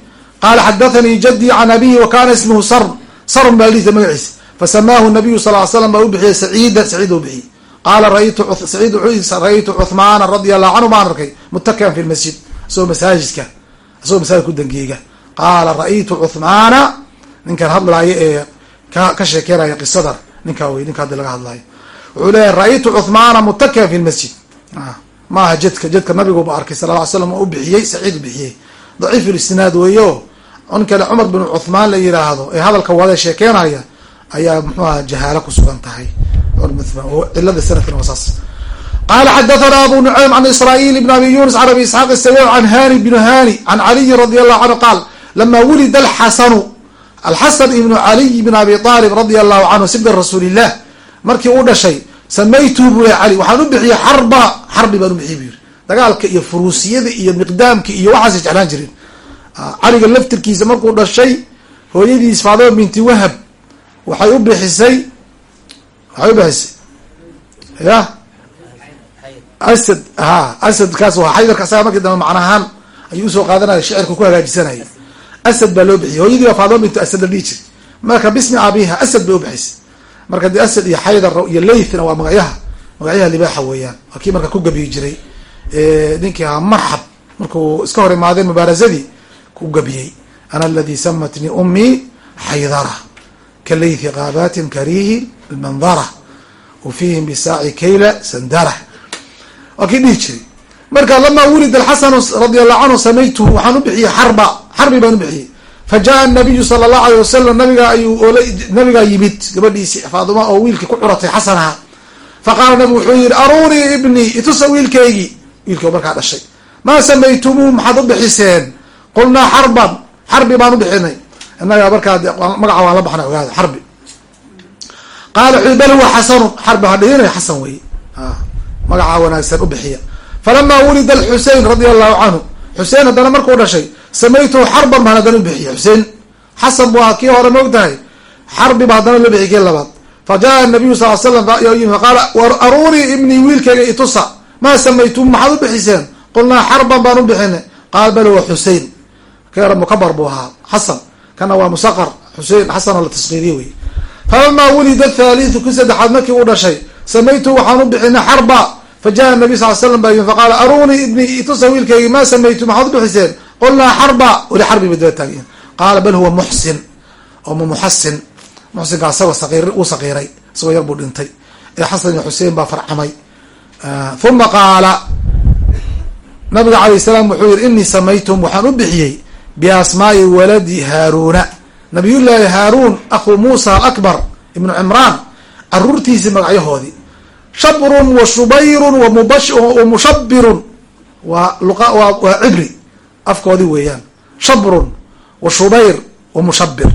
qala xadathanii jadii can abihi wa kana ismuhu sarm. Sarm baa liisa magaciisa. Fasamaahu nabiyu sal l slam baa u bixiyey saciida. Saciid u bixiyey qaala saciid ra-ytu cuhmaana radia allahu canhu baan arkay mutakian fi lmasjid isagoo masaajidka isagoo masaajid ku dangeega qaala ra-ytu cuhmaana ninkan hadlaayo ee ka sheekeynaya qisada ninkaa wey ninka haddi laga hadlaayo wuxuu leeyahy ra-ytu cuhmaana mutakian fi lmasjid maaha jedka jedka nabiguba arkay sala ly slam u bixiyey saciid bixiyey daciif lisnaad weeyo nin kale cumar bin cuhmaan la yiraahdo ee hadalka wada sheekeenaya ayaa muxuu aha jahaalo kusugan tahay qala xadathana abu nucaym can israail ibn abi yunis can abi isxaaq isawic can hani bn hani can caliyin radi allahu canhu qaal lama wulida alxasanu alxasan ibnu caliy bn abi aalib radia allahu canhu sibda rasuulillah markii uu dhashay samaytuhu buu leh cali waxaan u bixiyey xarba xarbi baan u bixiy bu yiri dagaalka iyo furuusiyada iyo miqdaamka iyo waxaasay jeclaan jireen caliga laftirkiisa markuu dhashay hooyadiis faadima binti wahab waxay u bixisay waxay u bixisay ya asad ha asadkaas waa xaydarka asaga markii dambe macnahaan ayuu u soo qaadanaya shicirka ku hagaajisanaya asad baa loo bixiyay hooyadii waa faadima bintu asad la dhihi jiray. Marka bismi abiha asad bay u bixisay marka de asad iyo xaydar iyo laythna waa magacyaha magacyaha libaaxa weeyaan waa kii marka ku gabiyi jiray. Ninkii ahaa marxab markuu iska hor imaadeen mubaarasadii ku gabiyey. Ana aladi samatnii ummii xaydara ka laythi qaabatin karihi lmandara wa fihim bisaaci kayla sandara. Waa kii dhihi jiray. Marka lamaa wulida alxasanu radi allahu canhu samaytuhu waxaan u bixiyey xarba xarbi baan u bixiyey. Fa jaa nabiyu sala allahu aleyh wasalam nabiga ayuu nabigaa yimid gabadhiisi faadima oo wiilkii ku curatay xasanaha fa qaala nabigu wuxuu yihi aruunii ibnii itusa wiilkaygii. Wiilkii markaa dhashay. Maa samaytumuu maxaad u bixiseen? Qulnaa xarban xarbi baan u bixinay. Inaga markaa magaca waan la baxnay ogaada xarbi qaala bal huwa xasanu xarbi ha dhihinay xasan wey magacaa wanaagsan u bixiya falamaa wulida alxusein radia allahu canhu xuseen haddana markuu dhashay samaytuhu xarban baan haddana u bixiyay xuseen xasan bu ahaa kii hore moog tahay xarbi ba haddana loo bixiyay kii labaad fa jaa nabiyu sal slam faqaala aruunii ibnii wiilkayga itusa maa samaytum maxaad u bixiseen qulnaa xarban baan u bixinay qaal bal huwa xusein kera mukabar buu ahaa xasan kana waa musaqar xusein xasan oo la tasqiiriye wey falamaa wulida athaalithu ki saddexaad markii uu dhashay samaytuhu waxaan u bixinay xarba. Fa jaa nabiy sal slam baa faqaala aruunii ibnii itusa wiilkaygi maa samaytum maxaad u bixiseen? Qulnaa xarba. Weli xarbi bay daba taageen. Qaala bal huwa muxsin oo muxasin muxsinka asagoo saqir uu saqiiray isagoo yar buu dhintay. Ee xasan iyo xusein baa farcamay. Uma qaala nabiga calayh salaam wuxuu yihi inii samaytum waxaan u bixiyey biasmaai waladi haaruuna nabiyullaahi haaruun akhuu muusa akbar ibnu cimraan caruurtiisii magacyahoodii. Shabrun wa shubayrun wa mushabirun waa waa cibri afkoodii weeyaan. Shabrun wa shubayr wa mushabir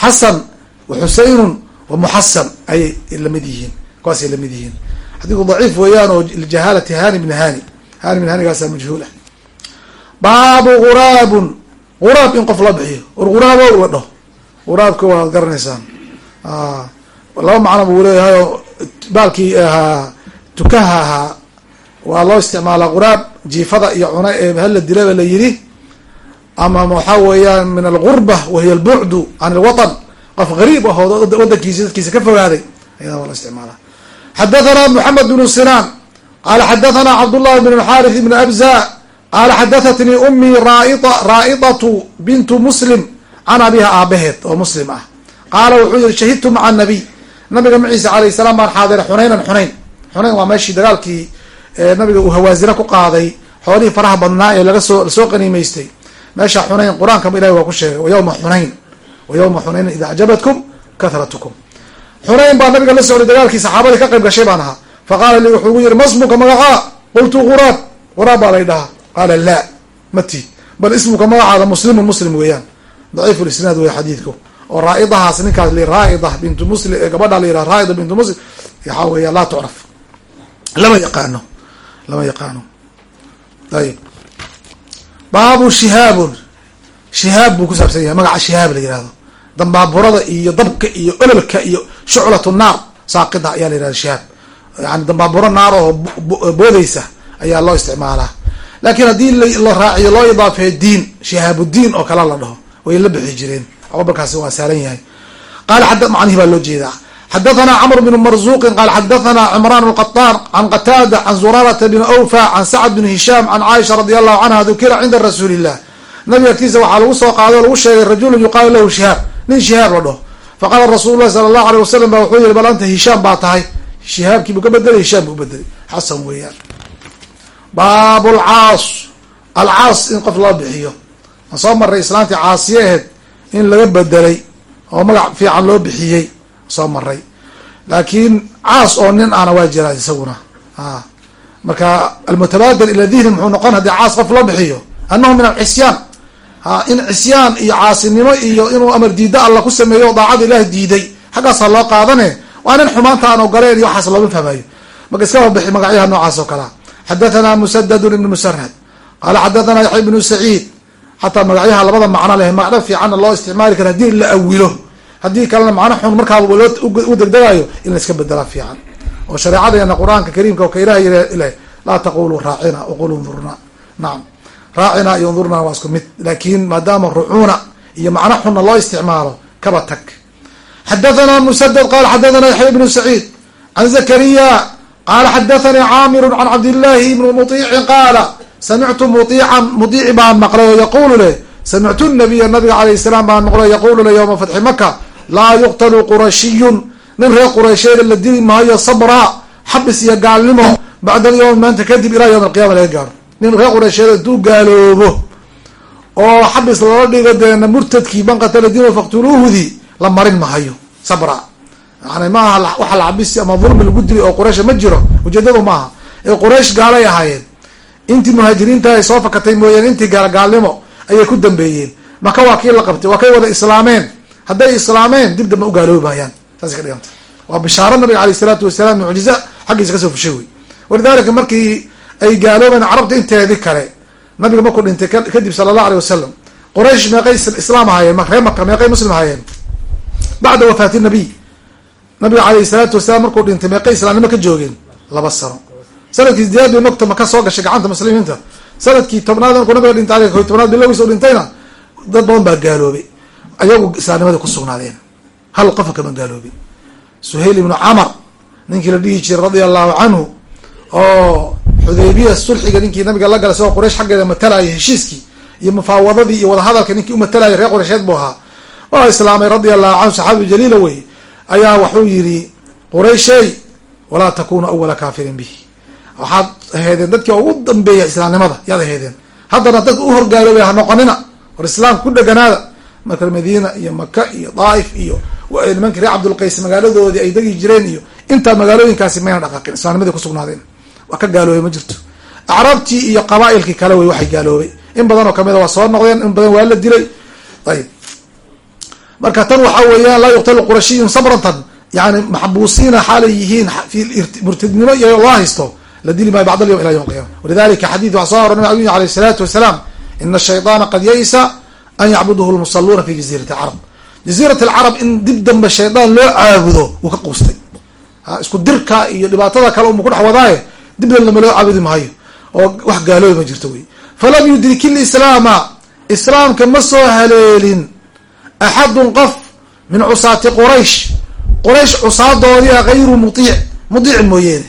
xasan wa xuseynun wa muxasan. Ayay la mid yihiin kuwaasay la mid yihiin. Xadiiku daciif weeyaan oo ljahaalati hani bni hani hani bn hanigaasa majhuul baabu guraabun. Guraab in qof la bixiyo. War guraabo la dhaho guraabka waad garanaysaan. Laba macno buu leeyahay oo baalkii ahaa tukaha ahaa waa loo isticmaalaa guraab jiifada iyo cuna ee hala dilaba la yidhi ama waxaa weeyaan min algurba wahiy albucdu can ilwatan qof gariib ah oo wadankiisi dadkiisa ka fogaaday ayada waa loo isticmaalaa. Xadathana moxamed bnu sinaan qala xadathana cabdullahi bn xarith ibn abza qala xadahatnii umii raa'idatu bintu muslim can abiha aabaheed oo muslim ah. Qaala wuxuu yihi shahidtu maca nabiy. Nabiga maciisa alayh salaam baan xaadiray xunaynan xunayn. Xunayn waa meeshii dagaalkii nabiga uu hawaasina ku qaaday xoolihii faraha badnaa ee laga soo la soo qaniimaystay. Meesha xunayn qur'aankaba ilahi waa ku sheegay wayawma xunayn wa yawma xunaynin ida acjabatkum kahratukum xunayn baa nabiga la socday dagaalkii saxaabadii ka qayb gashay baan ahaa. Faqaala lii wuxuu gu yihi masmuka magacaa qultu quraab quraab baa lay dhahaa qaala laa mati bal ismuka magacaada muslimun muslim weeyaan daciif lisnaad wey xadiidku. Oo raa'idahaas ninkaas li raaida bintu muslim gabadha la yihah raaida bintu muslim waxaa weeya laa tucraf. Lama yaqaano. Lama yaqaano. Ayib baabu shihaabun. Shihaab buu ku saabsan yahay. Magaca shihaab la yihahdo dambaaburada iyo dabka iyo ololka iyo shuclatu naar saaqida ayaa la yihahda shihaab. Yani dambaaburo naar oo boodeysa ayaa loo isticmaalaa. Laakiin haddii la raaciyo loo idaafeeyo diin shihaabudiin oo kale la dhaho way la bixi jireen. Ababarkaasi waa saalan yahay. Qaala macnihi baa loo jeedaa. Xadathana cmr bn marzuqin qaal xadathana cimran lqaطaan can qataada can zurarata bn awfa can sacd bn hishaam can caaisha radi allahu canha dukira cinda rasuuli illah nabiga agtiisa waxaa lagu soo qaaday o lagu sheegay rajulu yuqaalu lahu shihaab. Nin shihaab la dhaho faqaala rasul lahi sala allahu alيh wasalam ba wuxuu yihi bal anta hishaam baa tahay? Shihaabkii buu ka bedelay hishaam buu bedelay xasan weeyaan. Baab lcaas alcaas in qof loo bixiyo aan soo maray islaantii caasiye aheyd in laga bedelay oo magac fiican loo bixiyey soo maray laakiin caas oo nin ana waa jiraa isaguna. A marka almutabaadir ila dihni muxuu noqon haddii caas qof loo bixiyo annahu min alcisyaan. Ha in cisyaan iyo caasinimo iyo inuu amar diida alla ku sameeyo daacada ilaah diiday xaggaasa loo qaadane waa nin xumaanta aan ogoleen iyo waxaas looma fahmayo marka iska wabixi magacyaha noocaas oo kalea xadathana musadadun ibn musarhad. Qaala xadathana yaxya ibnu saciid xataa magacyaha labada macno leh macno fiicanna loo isticmaali kara haddii la awilo. Haddii kalena macno xun markaaba u degdegayo in la iska bedela fiican. Oo shareecadeena qur'aanka kariimka ka ilaah ilahy laa taquluu raacina waqulu ndurna nacam raacina iyo ndurna waa isku mid laakin maadaama rucuuna iyo macno xunna loo isticmaalo kaba tag. Xadathana musadad qala xadathana yaxya ibnu saciid can zakariya qala xadathanii caamiru can cabdillahi ibni muطiicin qaala samictu muiican mudiici baan maqlay oo yaqulu leh samictu nabiya nabiga alayh salaam baan maqlay yaqulu leh yowma fatxi maka laa yuqtalu qurashiyun nin reer quraysheeda la dili maayo sabra xabis iyo gaalnimo. Bacda alyawm maanta kadib ilaa yowm alqiyama laga gaaro. Nin reer quraysheeda intuu gaaloobo oo xabis lala dhigo deena murtadkii man qatala diino faktuluuhudi la marin mahayo sabra. Yani maaha waxa la xabisi ama dulmi lagu dili oo quraysh ma jiro. Ujeedadu maaha ee quraysh gaalay ahaayeen intii muhaajiriinta ay soo fakatay mooyeen intii gaalgaalnimo ayay ku dambeeyeen. Maka waa kii la qabtay waa kay wada islaameen. Hadday islaameen dib dambe u gaaloobi maayaan saas ka dhiganta waa bishaaro nabiga aleyh isalaatu wasalaam mucjiza xaggiisa ka soo fushay wey walidalika markii ay gaaloobeen carabta inteedii kale nabiga markuu dhintay kadib sala allah aleyh wasalam quraysh meeqay islaam ahaayeen reer maka meeqay muslim ahaayeen. Bacda wafaati nabiy nabiga aleyh salaatu wasalaam markuu dhintay meeqay islaamnimo ka joogeen. Laba sano sannadkii sideed bay nogta maka soo gashay gacanta muslimiinta. Sanadkii tobnaad markuu nabiga tobnaad bilowgiisa u dhintayna dad badan baa gaaloobay ayagu islaamnimada ku sugnaadeen. Hal qofa kama gaaloobin suhayl ibnu camar ninkii la dhihi jiray radia allahu canhu oo xudaybiya sulxiga ninkii nabiga la galay isagoo quraysh xaggeeda matalaya heshiiskii iyo mufaawadadii iyo wadahadalka ninkii umatalaya reer quraysheed buu ahaa. Waa islaamay radia allahu canhu saxaabi jaliila wey ayaa waxuu yidhi qurayshey walaa takunu awala kaafirin bihi waxaad aheedeen dadkii ugu dambeeya islaamnimada yaad aheedeen haddana dadka u horgaaloobay ha noqonina. War islaamka ku dheganaada. Marka madiina iyo maka iyo daaif iyo nimankii reer cabdulqays magaaladoodii ay degi jireen iyo intaa magaalooyinkaasi mayna dhaqaaqin. Islaamnimadii kusugnaadeen waa ka gaaloobay ma jirto. Acraabtii iyo qabaailkii kale wey waxay gaaloobay. In badan oo kamida waa soo noqdeen in badan waa la dilay. Ayib. Marka tan waxaa weeyaan laa yuqtalu qurashiyun sabrantan yani maxbuusiina xaalay yihiin murtidnimo iyo loo haysto la dili maayo bacd alyawm ila yawm alqiyama walidalika xadiid waxaa soo hora nabig alayh isalaatu wasalaam ina ashayطaana qad yaysa an yacbuduhu lmusaluuna fi jaziirati alcarab jaziirat alcarab in dib dambe shaydaan loo caabudo wuu ka quustay isku dirka iyo dhibaatada kale uma ku dhex wadaaye dib dambe loo caabudi maayo oo wax gaaloobi ma jirto wey falam yudrik ilislaama islaamka ma soo haleelin axadun qof min cusaati quraysh quraysh cusaadoodiia gayru muiic mudiic mooyeene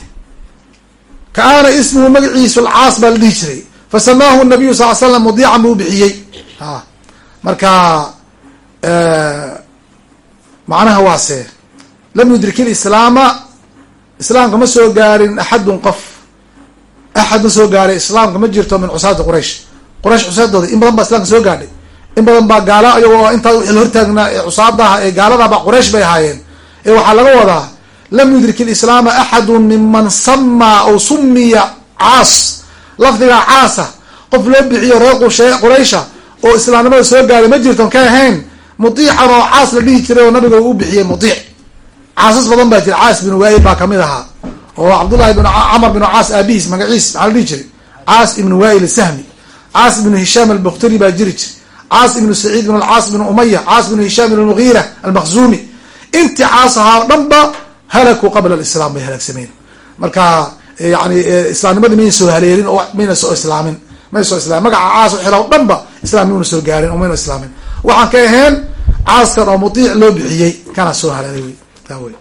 kaana ismuhu magaciisu alcaas baa la dhihi jiray. Fasamaahu nabiyu sal slam mudiican buu bixiyey. Marka macnaha waase lam yudrik ilislaama islaamka ma soo gaarin axadun qof. Axad ma soo gaaray islaamka ma jirto min cusaati quraysh. Quraysh cusaadooda in badan baa islamka soo gaadhay. In badan baa gaala iyagoo intaa la hortaagnaa ee cusaadaha ee gaaladaaba quraysh bay ahaayeen. Ee waxaa laga wadaa lam yudrik ilislaama axadu miman samaa aw sumiya caas. Lafdiga caasa qof loo bixiyo reer quraysha oo islaamnimada soo gaaray ma jirton ka ahayn. Mudiican oo caas la dhihi jiray oo nabiga uu bixiyey mudiic. Caasas badan baa jira. Caas binu waayil baa ka mid ahaa oo cabdullahi bn camar binu caas aabihiis magaciis maxaa la dhihi jiray. Caas ibnu waayil sahmi caas ibnu hishaam albukhtari baa jiri jir caas ibnu saciid ibn alcaas ibnu umaya caas ibnu hishaam ibn mugiira almakhzumi. Intii caas ahaa o dhan ba halakuu qabla alislam bay halaagsameen marka yani islaamnimadii mayna soo haleelin oo mayna soo islaamin. May soo islamin magaca caas xira o dhan ba islam mayna soo gaarin oo mayna islaamin. Waxaan ka ahayn caaskan oo mudiic loo bixiyey kana soo haleelay wy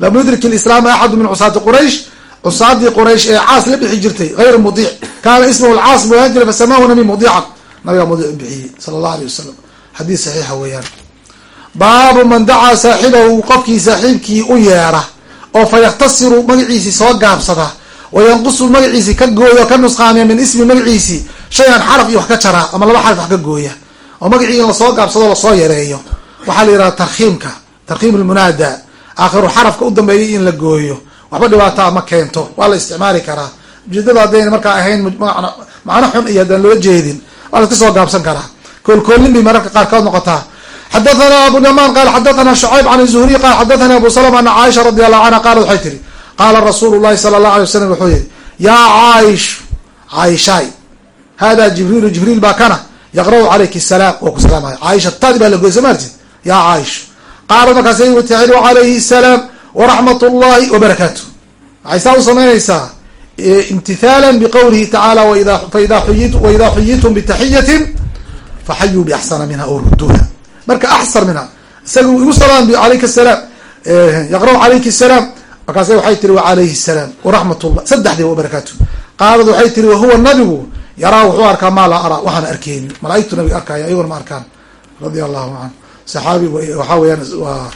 lam yudrik ilislaama axadu min cusaati quraysh cusaadii quraysh ee caas la bixi jirtay hayr mudiic. Kaana ismuhu lcaas buu ahaan jiray fasamaahu nabi mudiican. Nabigaa mudiic bixiyey sala allah aleyh wasalam xadiis saxiixa weeyaan baabu man dacaa saaxibahu qofkii saaxiibkii u yeera oo fa yaktasiru magaciisii soo gaabsada wa yanqusu magaciisii ka gooya oo ka nusqaamiya min ismi magaciisii shay-an xaraf iyo wax ka jaraa ama laba xaraf wax ka gooya. Oo magacii in la soo gaabsado la soo yareeyo. Waxaa la yidhahda tarkiimka tarkiim lmunaada aakhiru xarafka u dambeeyay in la gooyo. Waxba dhibaataa ma keento. Waa la isticmaali karaa. Ujeedada haddayna markaa ahayn macno xun iyo haddaan loola jeedin waa la iska soo gaabsan karaa. Koolkoolin bay mararka qaarkood noqotaa xadathana abuyaman qala xadathana shucayb can zuhriy qala xadathani abu salama ana caaisha radi allahu canha qalat waxay tiri qaala rasuulu llahi sala allahu alay wasalam wuxuu yihi yaa caaishu caaishaay hada jibriilu jibriil baa kana yaqra-u calayki salaam oo ku salaamaya caaisha tadi baa la goysa maartid yaa caaisha qaala markaasay wataxil calayhi salaam waraxmat llahi wabarakaatu waxay saa u samaynaysaa imtithaala biqowlihi tacaala waida xuyitum bitaxiyatin faxayuu biaxsana minha o ruduuha marka axsan minha isaga igu salaam alayka salaam yaqra-u calayki salaam markaasa waxay tiri wacalayhi salaam waraxmat llah saddexdii wabarakaatu qaalad waxay tiri wahuwa nabigu yaraa wuxuu arkaa maa laa araa waxaan arkeynin malaaigtu nabiga arkaya ayagona ma arkaan. Radia allahu canhu saxaabi waxaa weyaan waa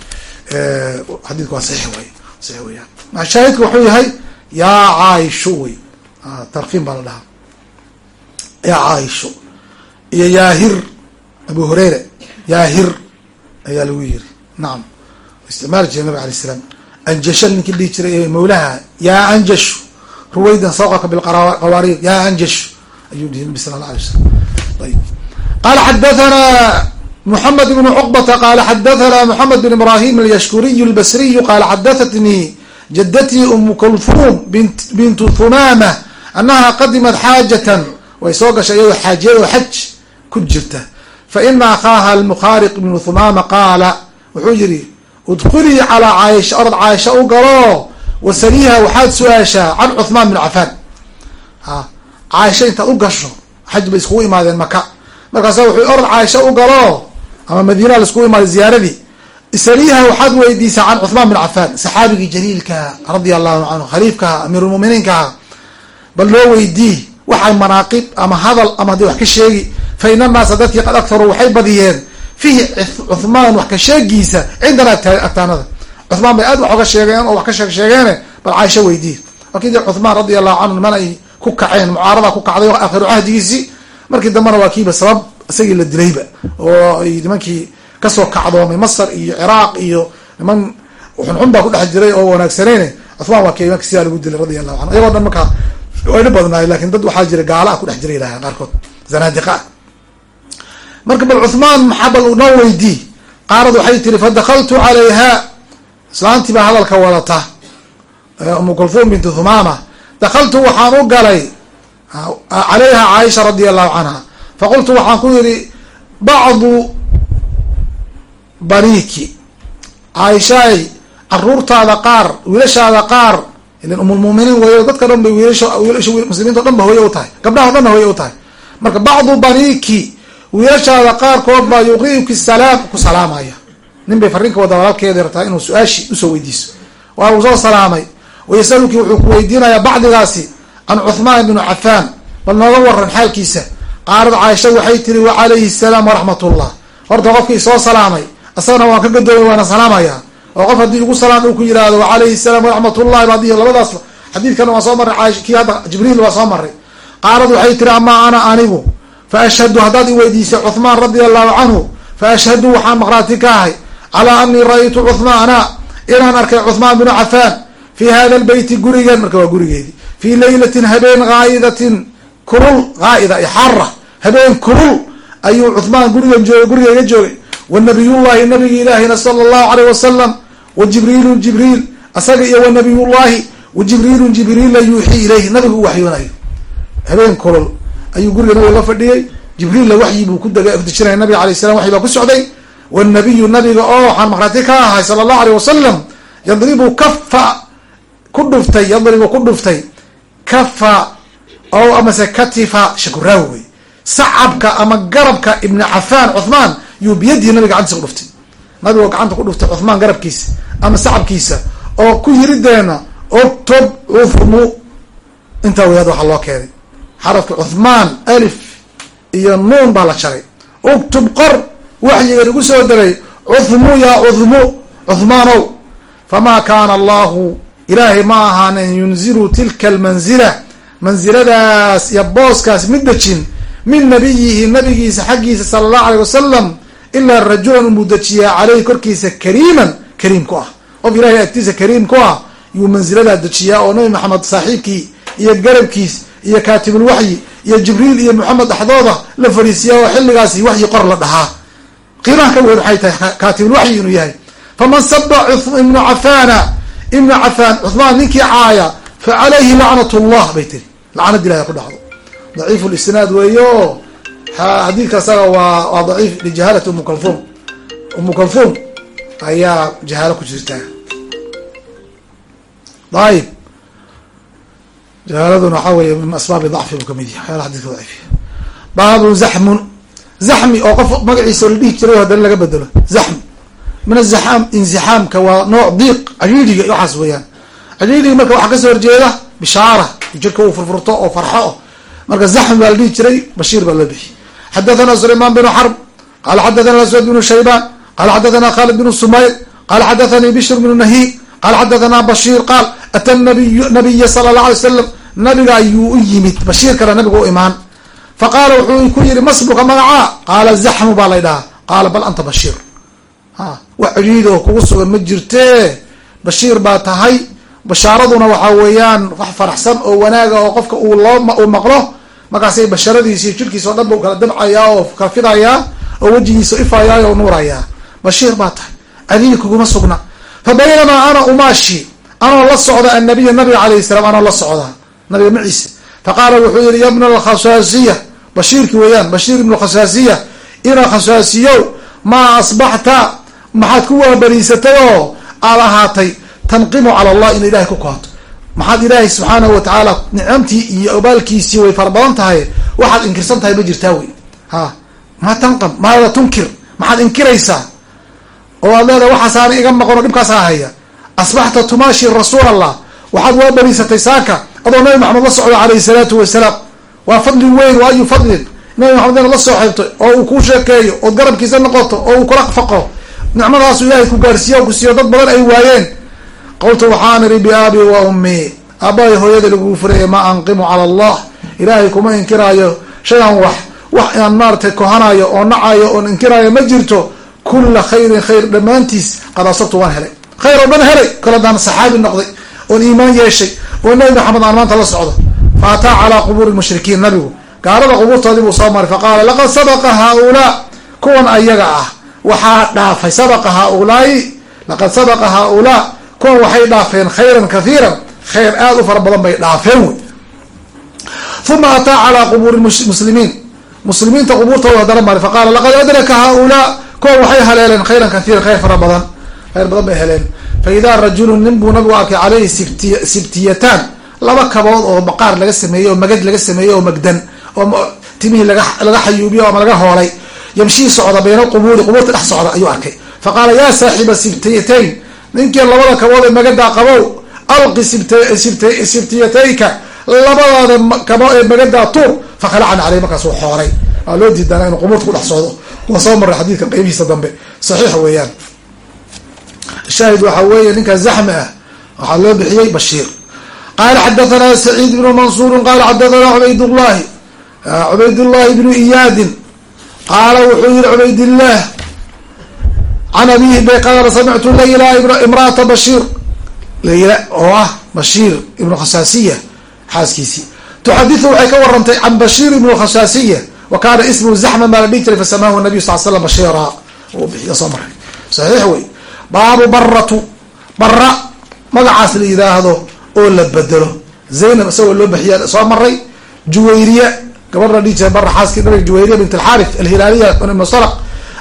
xadiidku waa saxiix wey saxiix weyaan shaahidka wuxuu yahay yaa caaisho wey tarkiim baa la dhahaa. Yaa caaisho iyo yaahir abu hureyre yaahir ayaa lagu yiri nacam isticmaali jiray nabig alay slam anjasho ninkii dhihi jiray ee mawlaha yaa anjashu ruwaydan sawqaka bilqawaariir yaa anjashu ayuu dhihi nabi sala alla alay wasalam ayb qala xadathana mحamed بن cqbة qala xadathna mحamed بن ibrahim alyashkuriy اlbasriy qala xadahatnii jadtي um kulfum bint humamة anaha qadimat xaajatan way soo gashay iyadoo xaajiyadoo xaj ku jirta faina akhaaha almukhaariq bnu humama qaala wuxuu yihi udkulii calaa caaisha orod caaisha u galo wasaliha waxaad su'aashaa can cuثmaan bin cafaan caaisha intaad u gasho xaj bay iskugu imaadeen maka markaasa wuxuu orod caaisha u galo ama madiina laiskugu imaaday ziyaaradii saliha waxaad weydiisaa can cuثmaan bin cafaan saxaabigii jaliilka radia allahu canhu khaliifkaha amiirulmuminiinkaha bal loo weydii waxay manaaqib ama hadal ama haddii wax ka sheegi fa in annaasa dadkii qad aktaruu waxay badiyeen fiihi cuthmaan wax ka sheegiisa cindana agtaanada cuthmaan bay aad wax oga sheegeen oo wax ka sheeg sheegeene bal caaisha weydii markii dee cuthmaan radia allahu canhu niman ay ku kaceen mucaarada ku kacday aakhiru cahdigiisii markii dambena waa kiiba sabab isagii la dilayba oo ay nimankii ka soo kacdoomay masar iyo ciraaq iyo niman xunxun baa ku dhex jiray oo wanaagsanayne cuthmaan waa kii sidaa lagu dilay radia allahu canhu iyagoo dhan markaa wayna badnaay laakiin dad waxaa jira gaala ah ku dhex jira ilaha qaarkood zanaadiqa ah marka bal cuthmaan maxaa bal noo weydii? Qaarad waxay tiri fadakaltu calayha. Islaantii baa hadalka wadata. Umu kulfum bintu humama dakaltu waxaan u galay calayha caaisha radia allahu canha. Faqultu waxaan ku yihi bacdu baniiki. Caaishaay caruurtaada qaar wiilashaada qaar ilan umulmuminiin wey dadka dhan bay wiilasha wiilasha muslimiinta dhan ba hooye u tahay. Gabdhaha o dhan ba hooye u tahay. Marka bacdu baniiki wiilashaada qaarkood baa yuqri'uki salaam ku salaamaya. Nin bay fariinka wada walaalkeeda rabtaa inuu su'aashi u soo weydiiso. Waa uu soo salaamay. Wayasaluki wuxuu ku weydiinayaa bacdigaasi can cuthmaan bnu cafaan. Bal nooga waran xaalkiisa. Qaarad caaisha waxay tiri wacalayhi salaam waraxmat ullah horta qofkii soo salaamay asagana waan ka gadoomay waana salaamaya. Oo qof haddii ugu salaam uu ku yihahdo wacalayhi salaam waraxmat ullahi baadihi labadaas xadiidkana waa soo marray. Kii hadda jibriil waa soo maray qaarad waxay tiri amaa ana anigu fa ashhadu haddaad i weydiisay cuthmaan radia allahu canhu fa ashhadu waxaan maqraati ka ahay calaa anii ra'aytu cuthmaana inaan arkay cuthmaan binu cafaan fi hada lbeyti gurigan marka waa gurigeedii fii laylatin habeen haa'idatin kulul haaida xara habeen kulul ayuu cuthmaan gurigan joogay gurigayga joogay wanabiyullahi nabigi ilaahina sala allahu aleyh wasalam wa jibriilu jibriil asaga iyo wa nabiyullahi wa jibriilu jibriila yuuxii ilayhi nabigu u waxyoonayo habeen kulul ayuu guriga nabiga la fadhiyey jibriilla waxyi buu ku dejinaya nabiga alay salam waxyi baa ku socday. Wanabiyu nabiga oo waxaan maqraati ka ahay sala allahu aleyh wasalam yadribu kafa ku dhuftay yadribu ku dhuftay. Kafa o amase katifa shakuraawi wey sacabka ama garabka ibni cafaan cuthmaan yuu biyadihi nabiga gacantiisa ku dhuftay. Nabigoo gacanta ku dhuftay cuthmaan garabkiisa ama sacabkiisa oo ku yirideena octob cufmu intaa wadaad waxaa loo keenay xarafka cuthmaan alif iyo nuun baa la jaray. Uktub qor waxyigan igu soo degay cuthmu yaa cuthmu cuthmaanow. Famaa kaana allahu ilaahay ma ahaanen yunzilu tilka almanzila mansiladaas iyo booskaas mid dejin min nabiyihi nabigiisa xaggiisa sala allahu aleyh wasalam ilaa rajulan umuu dejiyaa caleyhi korkiisa kariiman kariim ku ah. Qof ilahay agtiisa kariim ku ah yuu mansiladaa dejiyaa oo nabi maxamed saaxiibkii iyo garabkiis iyo kaatibulwaxyi iyo jibriil iyo moxamed dhexdooda la fariisiyaa oo xilligaasi waxyi qor la dhahaa. Qiimaha ka weyn waxay tahay kaatibulwaxyi inuu yahay. Faman saba ibnu cafana ibnu cafaan cuhmaan ninkii caaya fa calayhi lacnat llah bay tiri. Lacnad ilahi ku dhacdo. Daciif lisnaad weeyo. Xadiidka asaga waa waa daciif lijahaalati umu kalfum umu kalfum ayaa jahaalo ku jirtaa ayib jahaaladuna waxaa weeye min asbaabi dacfi buu ka mid yahay. Waxyaala xadidka daciifiya baabu zaxmun zaxmi oo qof magaciisa la dhihi jiray haddana laga bedelo zaxm. Min azaxaam insixaamka waa nooc diiq cajiidiga waxaas weeyaan. Cajiidiga marka waxaa ka soo horjeeda bishaara jirka uu furfurto oo farxo marka zaxmi baa la dhihi jiray bashiir baa loo bixiyay xadathana sulayman binu xarb qala xadathana aswad binu shaybaan qala xadathana khalid binu sumayr qala xadathanii bishr bnu nahi qala xadathana bashiir qaal ata nabiy sala allah alay slam nabiga ayuu u yimid bashiirkana nabiga u imaan. Faqaala wuxuu ku yihi masbuka magacaa? Qaala zaxmu baa lay dhahaa qaala bal anta bashiir. Ha wax cidhiid oo kugu sugan ma jirtee bashiir baa tahay. Bashaaraduna waxaa weeyaan wax faraxsan oo wanaaga oo qofka uu loo maqlo. Markaasay basharadiisi jirkiisa o dhan bau kala dabcayaa oo kala fidayaa oo wejigiisa ifayaa oo nuurayaa. Bashiir baa tahay. Adiga kuguma sugna. Fa baynamaa ana umaashi anoo la socda annabiya nabiga calayhi salaam anoo la socda nabiga maciise faqaala wuxuu yihi ya bna alkhasaasiya bashiirki weeyaan bashiir ibnu khasaasiya ina khasaasiyow maa asbaxta? Maxaad ku waabariisatay oo aad ahaatay? Tanqimu cala allah ina ilahay ku kooto maxaad ilaahay subxaanahu watacaala nicamtii iyo obaalkiisii way fara badan tahay waxaad inkirsan tahay ma jirtaa wey. Ha maa tanqam maada tunkir maxaad inkiraysaa oo aad leedahay waxaasaana iga maqono dhibkaasaa haya. Asbaxta tumaashi rasuul allah waxaad waa bariisatay saaka adoo nabi maxamed la socdo calayhi salaatu wasalaam waa fadli weyn wa ayu fadlin nabi maxamed inaad la soo xirto oo uu kuu sheekeeyo ood garabkiisa noqoto oo uu kula faqo nicmadaasu ilaahay ku gaarsiiya ku siiyo dad badan ay waayeen. Qultu waxaan iri biaabi wa ummii aabbahay hooyada lagugu furaya ma anqimu cala allah. Ilaahay kuma inkiraayo shayan wax wax inaan maaratay kohanayo oo nacayo oon inkiraayo ma jirto. Kulla khayrin khayr dhammaantiis qad asabtu waan helay. Khayr oo dhan helay kol haddaan saxaabi noqday oon iimaan yeeshay oo nabi maxamed aan maanta la socdo. Fa ataa calaa qubuuri mushrikiin nabigu. Gaalada qubuurtoodii buu soo maray faqaala laqad sabaqa haaulaa. Kuwan ayaga ah waxaa dhaafay sabaqa haaulaai laqad sabaqa haaulaa. Kuwan waxay dhaafeen khayran kathiiran khayr aada u fara badan bay dhaafeen wey uma ataa calaa qubuuri muslimiin. Muslimiinta qubuurtooda haddana maray faqaala laqad adraka haaulaa. Kuwan waxay haleeleen khayran kathiiran khayr fara badan khayr badan bay heleen fa idaa rajulun nin buu nabigu arkay caleyhi sibti sibtiyataan laba kabood oo baqaar laga sameeyey oo magad laga sameeyey oo magdan oo timihii laga xayuubiyo ama laga hoolay yamshii socda bayna alqubuuri qubuurta dhex socda ayuu arkay fa qaala yaa saaxiba sibtiyatayn ninkii labada kabood ee magadaa qabow alqi sibt sibtiyatayka labadaada kabo ee magadaa tuur fakhalacan caleyh markaasuu xoolay waa loo diidaana inuu qubuurta ku dhex socdo waa soo maray xadiidka qeybihiisa dambe saxiix weeyaan shaahid waxaa weeye ninkaa zaxmi ah waxaa loo bixiyey bashiir. Qaala xadathana saciid ibnu mansuurin qaala xadathana cubaydullahi cubaydullahi ibnu iyaadin qaala wuxuu yihi cubaydillaah can abihi bay qaala samictu layla imraata bashiir. Layla oo ah bashiir ibnu khasaasiya xaaskiisii. Tuxadiu waxay ka warantay can bashiir ibnu khasaasiya wa kaana ismuhu zaxman baa la dhihi jiray fasamahu nabiyu sal wey baabu baratu bara magacaas la yidhaahdo oo la bedelo. Zaynab isagoo loo bixiya soo maray juwayriya gabadh la dhihi jiray bara xaaskii nabiga juwayriya bint alxaarif alhilaaliya ibn musalaq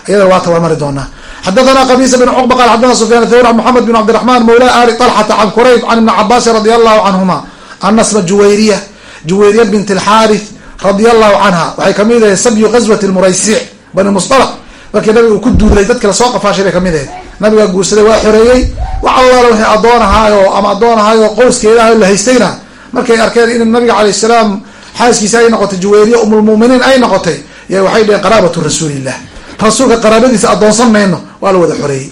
iyadana waa tabar mari doonaa. Xadathana qabisa bn cuqba qala xadana sufyan thawr an moxamed bin cabdiraxman mawla ali talxata can kurayb can ibni cabaasin radi allahu canhuma ana sma juwayriya juwayriya bint alxaarif radia allahu canha. Waxay ka mid ahayd sabyu ghazwat lmuraysic bani mustalaq markii nabiga uu ku duulay dadki la soo qafaashay bay ka mid ahayd. Nabigaa guursaday waa xoreeyey. Wax allaala wixii addoon ahaayo ama addoon ahaayo qowskeeda ah la haystayna. Markay arkeen in nabiga calayh salaam xaaskiisa ay noqotay juwayriya umulmuminiin ay noqotay ya waxay dheheen qaraabatu rasuulillah. Rasuulka qaraabadiisa addoonsan mayno waa la wada xoreeyey.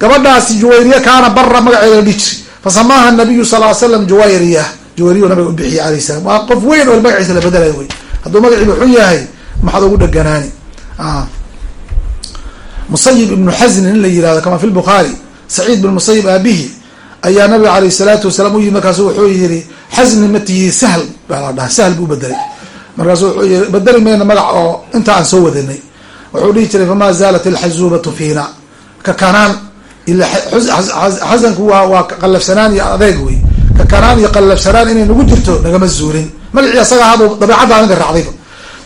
Gabadhaasi juwayriya kaana bara magaceeda la dhihi jiri fasamaaha nabiyu sal l slam juwayriya juwayriyu nabiga u bixiyey alayh salam waa qof weyn oo magaciisa la bedelayo wey. Hadduu magaciiba xun yahay maxaad ugu dheganaani musayib ibnu xasni in la yihahdo kama fi lbukhaari saciid bin musayib aabihi ayaa nabiga alayh salaatu wasalaam u yimi markaasu wuxuu yihi xasni matiyi sahl baa la dhaha sahl buu bedelay markaasu wuxuu yii bedeli mayna magac oo inta aan soo wadanay. Wuxuu dhihi jiray famaa zaalat alxazuubatu fiina. Kakanaan ila xasanku waa waa qallafsanaan iyo adeeg wey kakanaan iyo qallafsanaan inay nagu jirto nagama zuulin magacii asaga hadu dabeecadda ninka raacdayba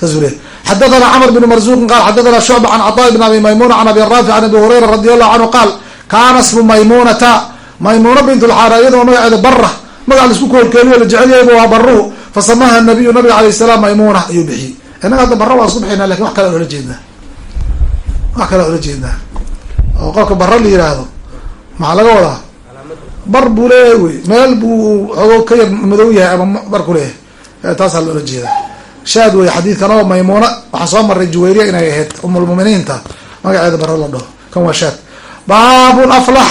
saas u le xadathana cmr bn marzuqin qal xadathana shucba can caطaa bn abi maymuna can abi raafic an abi hurayra radi allahu canhu qaal kaana smu maymunata maymuna bint lxaara iyadoo magaceeda bara magac la isku koolkeeliyo la jecel yahayba waa baruhu fasamaha nabiyu nabiga alayh salaam maymuna ayuu bixiyey innaga hadda bara waan isku bixina laakiin wax kale ola jeednaa wax kale ola jeednaa oo qofka bara la yiraahdo maxaa laga wadaa bar buu leeyahay wey meel buu ka madow yahay ama bar ku leeyahay taasaa loola jeedaa shaad wey xadiidkan oo maymuuna waxaa soo maray juwayriya inay ahayd umulmuminiinta magaceeda bara la dhaho. Kan waa shaad. Baabun aflax.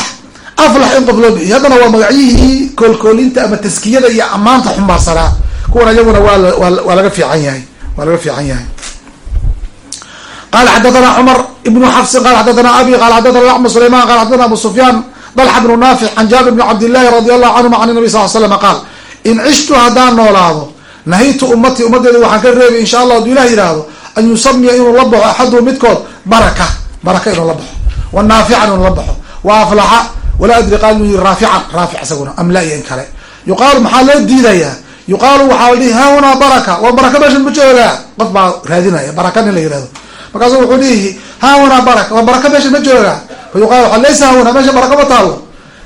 Aflax in qof loo bixiyo. Haddana waa magacyihii koolkoolinta ama taskiyada iyo ammaanta xumbaarsanaa kuwan iyaguna waa laga fiican yahay. Waa laga fiican yahay. Qala xadathana cumar ibnu xafsin qala xadathana abi qala xadathana axmed sulayman qala xadathana abu sufyaan dalxa bnu naafic can jaabir bni cabdillahi radi allahu canhuma can nabi sal l slam qaal in cishtu haddaan noolaado nahaytu ummatii ummadeeda waxaan ka reebay insha allah haduu ilah yihahdo an yusamiya inuu la baxo axaduhu midkood baraka baraka inuu la baxo wa naafican inuu la baxo wa aflaxa wala adri qaal inuu yii raafican raafic isaguna amla iyo in kale yuqaalu maxaa loo diidayaa yuqaalu waxaa la dhihi haahunaa baraka waa baraka meeshan ma joogaa qof baa raadinaya baraka nin la yihahdo markaasu wuxuu dhihi haahunaa baraka waa baraka meesha ma joogaa fa yuqaal laysa haahuna meesha baraka ma taalo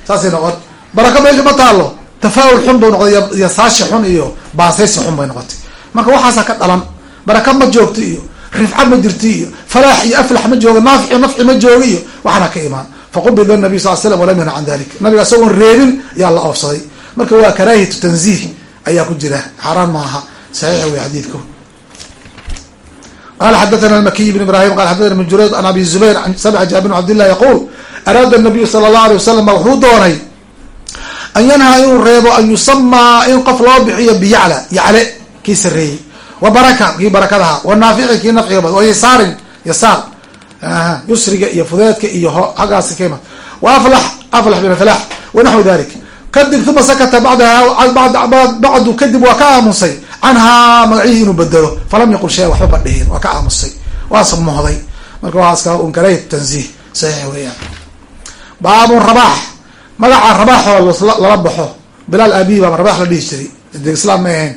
saasay noqon baraka meesha ma taalo tafaa'ul xun buu noqday iyo saashi xun iyo baasaysi xun bay noqotay. Marka waxaasaa ka dhalan baraka ma joogto iyo rifca ma jirto iyo falaax iyo aflax ma joogo naafic nafci ma joogo iyo waxaana ka imaan. Faqubida nabiy sal slam walam yanha can dalik nabiga isagoon reebin ayaa la oofsaday. Marka waa karaahiyatu tanziih ayaa ku jira. Xaaraan maaha saxiix wey xadiidku. Qala xadathana almakiy bn ibrahim qala xadathana ibn jurayd an abi zubayr an samca jaabir bn cabdillah yaquul araada nabiyu sala allah alay wasalam wuxuu doonay an yanhaa inuu reebo an yusamaa in qof loo bixiyo biyacla yacle kii sareeyey wa baraka kii barakadaha. Wa naafici kii nafciga bad. Wa yasaarin yasaar. Yusriga iyo fudeedka iyo hagaasi kama wa aflax aflax bin falax wa naxwi dalik. Kadib uma sakata bacdu kadib waa ka aamusay. Canhaa magacihii inuu bedelo falam yaqul shaya waxba badhihin waa ka aamusay. Waa samohday marka waaska un karay tanziih. Saxiix weeyaan. Baabun rabax magaca rabaxoo lala baxo. Bilaal aabihi baaba rabax la dhihi jiray. Islaam may ahayn.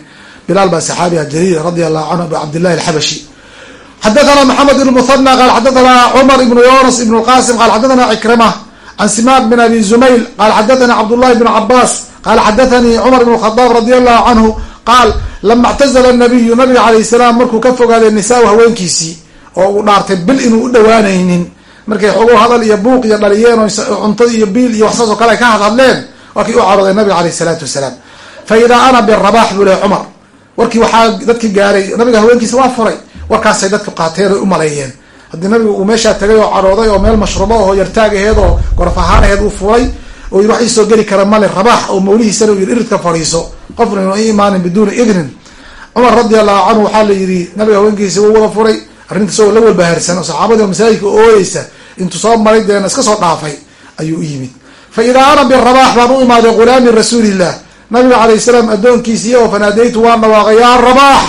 Bilaal baa saxaabiga jaliil radia allahu canhu abu cabdillahi alxabashi. Xadathana maxamed ibn muhana qal xadathana cumar ibnu yunas ibn lqasim qal xadathana cikrima can simaak bin abi zumayl qal xadathani cabdullahi bn cabaas qala xadathanii cumar ibn khadaab radi allahu canhu qaal lama اctazla nabiyu nabiga alayh salaam markuu ka fogaaday nisaa haweenkiisii oo uu dhaartay bil inuu u dhawaanaynin markay xogo hadal iyo buuq iyo dhaliyeen oo cunto iyo biil iyo waxsaas oo kale ka hadhadleen waa kii u carooday nabiga alayh salaatu wasalaam. Fa idaa ana birabax buu leh cumar. Warkii waxaa dadki gaaray nabiga haweenkiisa waa furay. Warkaasay dadku qaateen oy u maleeyeen haddii nabiga uu meeshaa tagay oo carooday oo meel mashruubo oo yartaag aheed oo gorof ahaan aheed uu furay oo wax iisoo geli kara male rabax oo mawlihiisana u yiri iridka fadhiiso qofna inu i imaanin biduuni idnin. Cumar radi allahu canhu waxaa la yidhi nabiga haweenkiisa wuu wada furay arrinta isagoo la walbahaarsan oo saxaabadii oo masaajidka ooyeysa intuu soo maray deena iska soo dhaafay ayuu u yimid. Fa idaa ana birabax baan u imaaday ghulaami rasuulillah nabiga calayh salaam addoonkiisii oo fanaadaytu waan dhawaaqay yaa rabax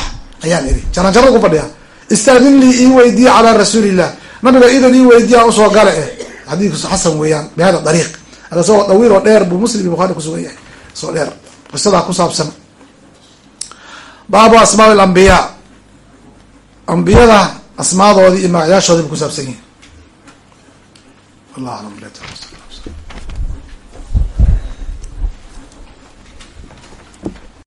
ayaan idhi jaran jarra ku fadhiya. Istaadin lii ii weydiye calaa rasuulillah. Nabiga idan ii weydiya u soo gale. Eh xadiidku xasan weeyaan bihada dariiq. Isagoo dawiil oo dheer buu muslim iyo bukhari kusugan yahay. Isoo dheer. Qisadaa ku saabsan. Baabu asmaa alambiyaa ambiyada asmaadoodii iyo magacyaashoodii bu ku saabsan yihiin allah alam